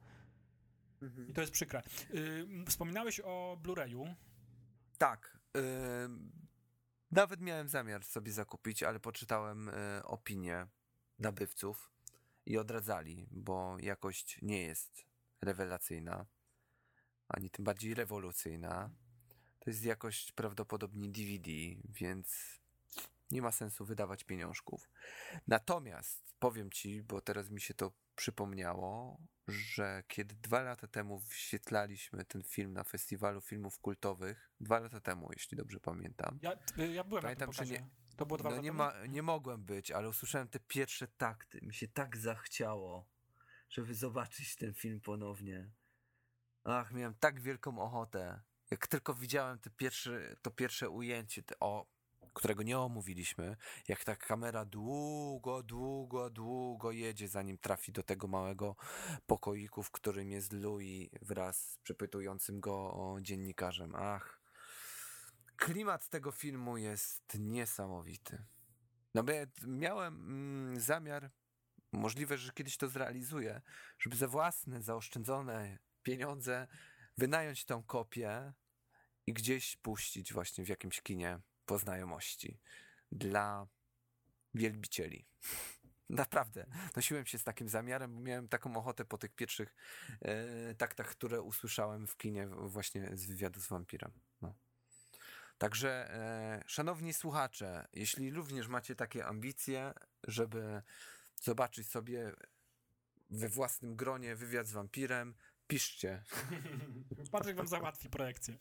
I to jest przykre. Ym, wspominałeś o Blu-rayu. Tak. ym, nawet miałem zamiar sobie zakupić, ale poczytałem y, opinie nabywców i odradzali, bo jakość nie jest rewelacyjna, ani tym bardziej rewolucyjna. To jest jakość prawdopodobnie DVD, więc nie ma sensu wydawać pieniążków. Natomiast powiem ci, bo teraz mi się to przypomniało, że kiedy dwa lata temu wyświetlaliśmy ten film na festiwalu filmów kultowych, dwa lata temu, jeśli dobrze pamiętam. Ja, y, ja byłem Pamiętam, na tym nie. To było dwa no lata nie, ma, nie mogłem być, ale usłyszałem te pierwsze takty. Mi się tak zachciało, żeby zobaczyć ten film ponownie. Ach, miałem tak wielką ochotę. Jak tylko widziałem te pierwsze, to pierwsze ujęcie, te, o, którego nie omówiliśmy, jak ta kamera długo, długo, długo jedzie, zanim trafi do tego małego pokoiku, w którym jest Louis wraz z przepytującym go o dziennikarzem. Ach, klimat tego filmu jest niesamowity. No bo ja miałem mm, zamiar, możliwe, że kiedyś to zrealizuję, żeby za własne, zaoszczędzone pieniądze wynająć tą kopię i gdzieś puścić właśnie w jakimś kinie po znajomości dla wielbicieli. Naprawdę, nosiłem się z takim zamiarem, bo miałem taką ochotę po tych pierwszych e, taktach, które usłyszałem w kinie właśnie z wywiadu z wampirem. No. Także, e, szanowni słuchacze, jeśli również macie takie ambicje, żeby zobaczyć sobie we własnym gronie wywiad z wampirem, piszcie. Patryk wam załatwi projekcję.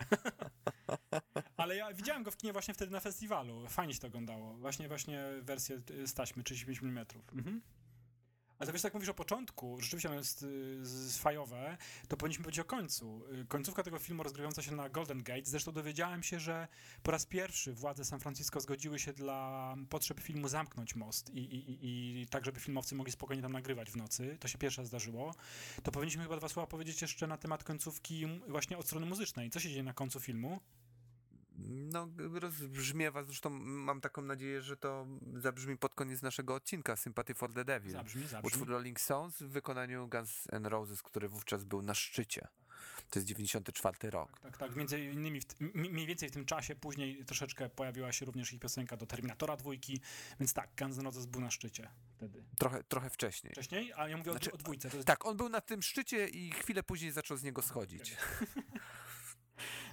Ale ja widziałem go w kinie właśnie wtedy na festiwalu. Fajnie się to oglądało. Właśnie, właśnie wersję y, z taśmy 35 mm. Mhm. A to wiesz, jak mówisz o początku, rzeczywiście ono jest y, fajowe, to powinniśmy powiedzieć o końcu. Y, Końcówka tego filmu rozgrywająca się na Golden Gate. Zresztą dowiedziałem się, że po raz pierwszy władze San Francisco zgodziły się dla potrzeb filmu zamknąć most i, i, i, tak, żeby filmowcy mogli spokojnie tam nagrywać w nocy. To się pierwsze zdarzyło. To powinniśmy chyba dwa słowa powiedzieć jeszcze na temat końcówki właśnie od strony muzycznej. Co się dzieje na końcu filmu? No, rozbrzmiewa, zresztą mam taką nadzieję, że to zabrzmi pod koniec naszego odcinka Sympathy for the Devil. Zabrzmi, zabrzmi. Utwór Rolling Stones w wykonaniu Guns N' Roses, który wówczas był na szczycie. To jest 94 rok. Tak, tak. Między innymi, w, mniej więcej w tym czasie, później troszeczkę pojawiła się również ich piosenka do Terminatora dwójki, więc tak, Guns N' Roses był na szczycie wtedy. Trochę, trochę wcześniej. Wcześniej, ale ja mówię Znaczy, o, dwójce. Jest... Tak, on był na tym szczycie i chwilę później zaczął z niego schodzić.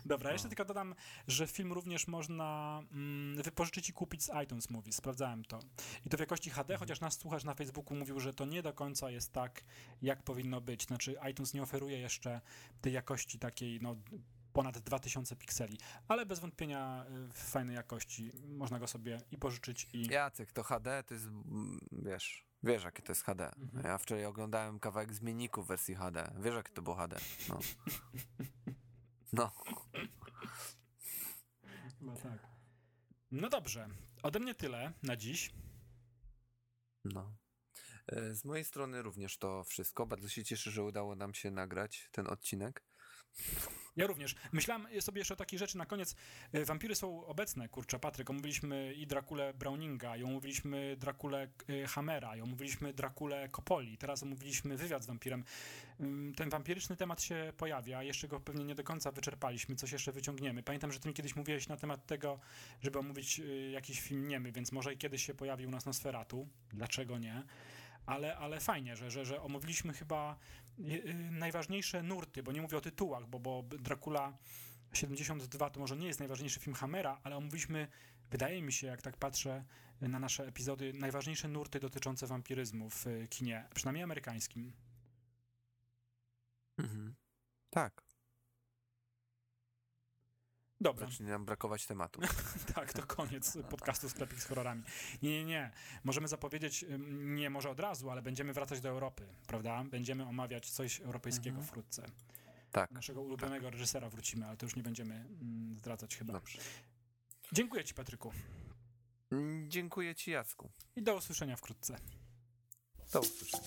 Dobra, jeszcze tylko dodam, że film również można mm, wypożyczyć i kupić z iTunes Movies. Sprawdzałem to. I to w jakości HD, chociaż nasz słuchacz na Facebooku mówił, że to nie do końca jest tak, jak powinno być. Znaczy, iTunes nie oferuje jeszcze tej jakości takiej, no ponad 2000 pikseli, ale bez wątpienia y, w fajnej jakości można go sobie i pożyczyć i... Jacek, to HD to jest, mm, wiesz, Wiesz, jakie to jest HD. Ja wczoraj oglądałem kawałek zmienników w wersji HD. Wiesz, jakie to było HD. No. No. Chyba tak. No dobrze. Ode mnie tyle na dziś. No. E, Z mojej strony również to wszystko. Bardzo się cieszę, że udało nam się nagrać ten odcinek. Ja również. Myślałem sobie jeszcze o takiej rzeczy na koniec. E, Wampiry są obecne, kurczę, Patryk. Omówiliśmy i Drakulę Browninga, i omówiliśmy Drakulę e, Hammera, i omówiliśmy Drakulę Coppoli. Teraz omówiliśmy wywiad z wampirem. Ym, Ten wampiryczny temat się pojawia. Jeszcze go pewnie nie do końca wyczerpaliśmy. Coś jeszcze wyciągniemy. Pamiętam, że ty mi kiedyś mówiłeś na temat tego, żeby omówić y, jakiś film niemy, więc może i kiedyś się pojawi u nas Nosferatu. Dlaczego nie? ale, ale fajnie, że, że, że omówiliśmy chyba najważniejsze nurty, bo nie mówię o tytułach, bo, bo Dracula 72 to może nie jest najważniejszy film Hammera, ale omówiliśmy, wydaje mi się, jak tak patrzę na nasze epizody, najważniejsze nurty dotyczące wampiryzmu w y, kinie, przynajmniej amerykańskim. Mhm. Tak. Dobra. Zaczyna nam brakować tematu. tak, to koniec podcastu Sklepik z horrorami. Nie, nie, nie. Możemy zapowiedzieć, nie może od razu, ale będziemy wracać do Europy, prawda? Będziemy omawiać coś europejskiego Mhm. wkrótce. Tak. Naszego ulubionego reżysera wrócimy, ale to już nie będziemy mm, zdradzać chyba. Dobrze. Dziękuję Ci, Patryku. Mm, Dziękuję Ci, Jacku. I do usłyszenia wkrótce. Do usłyszenia.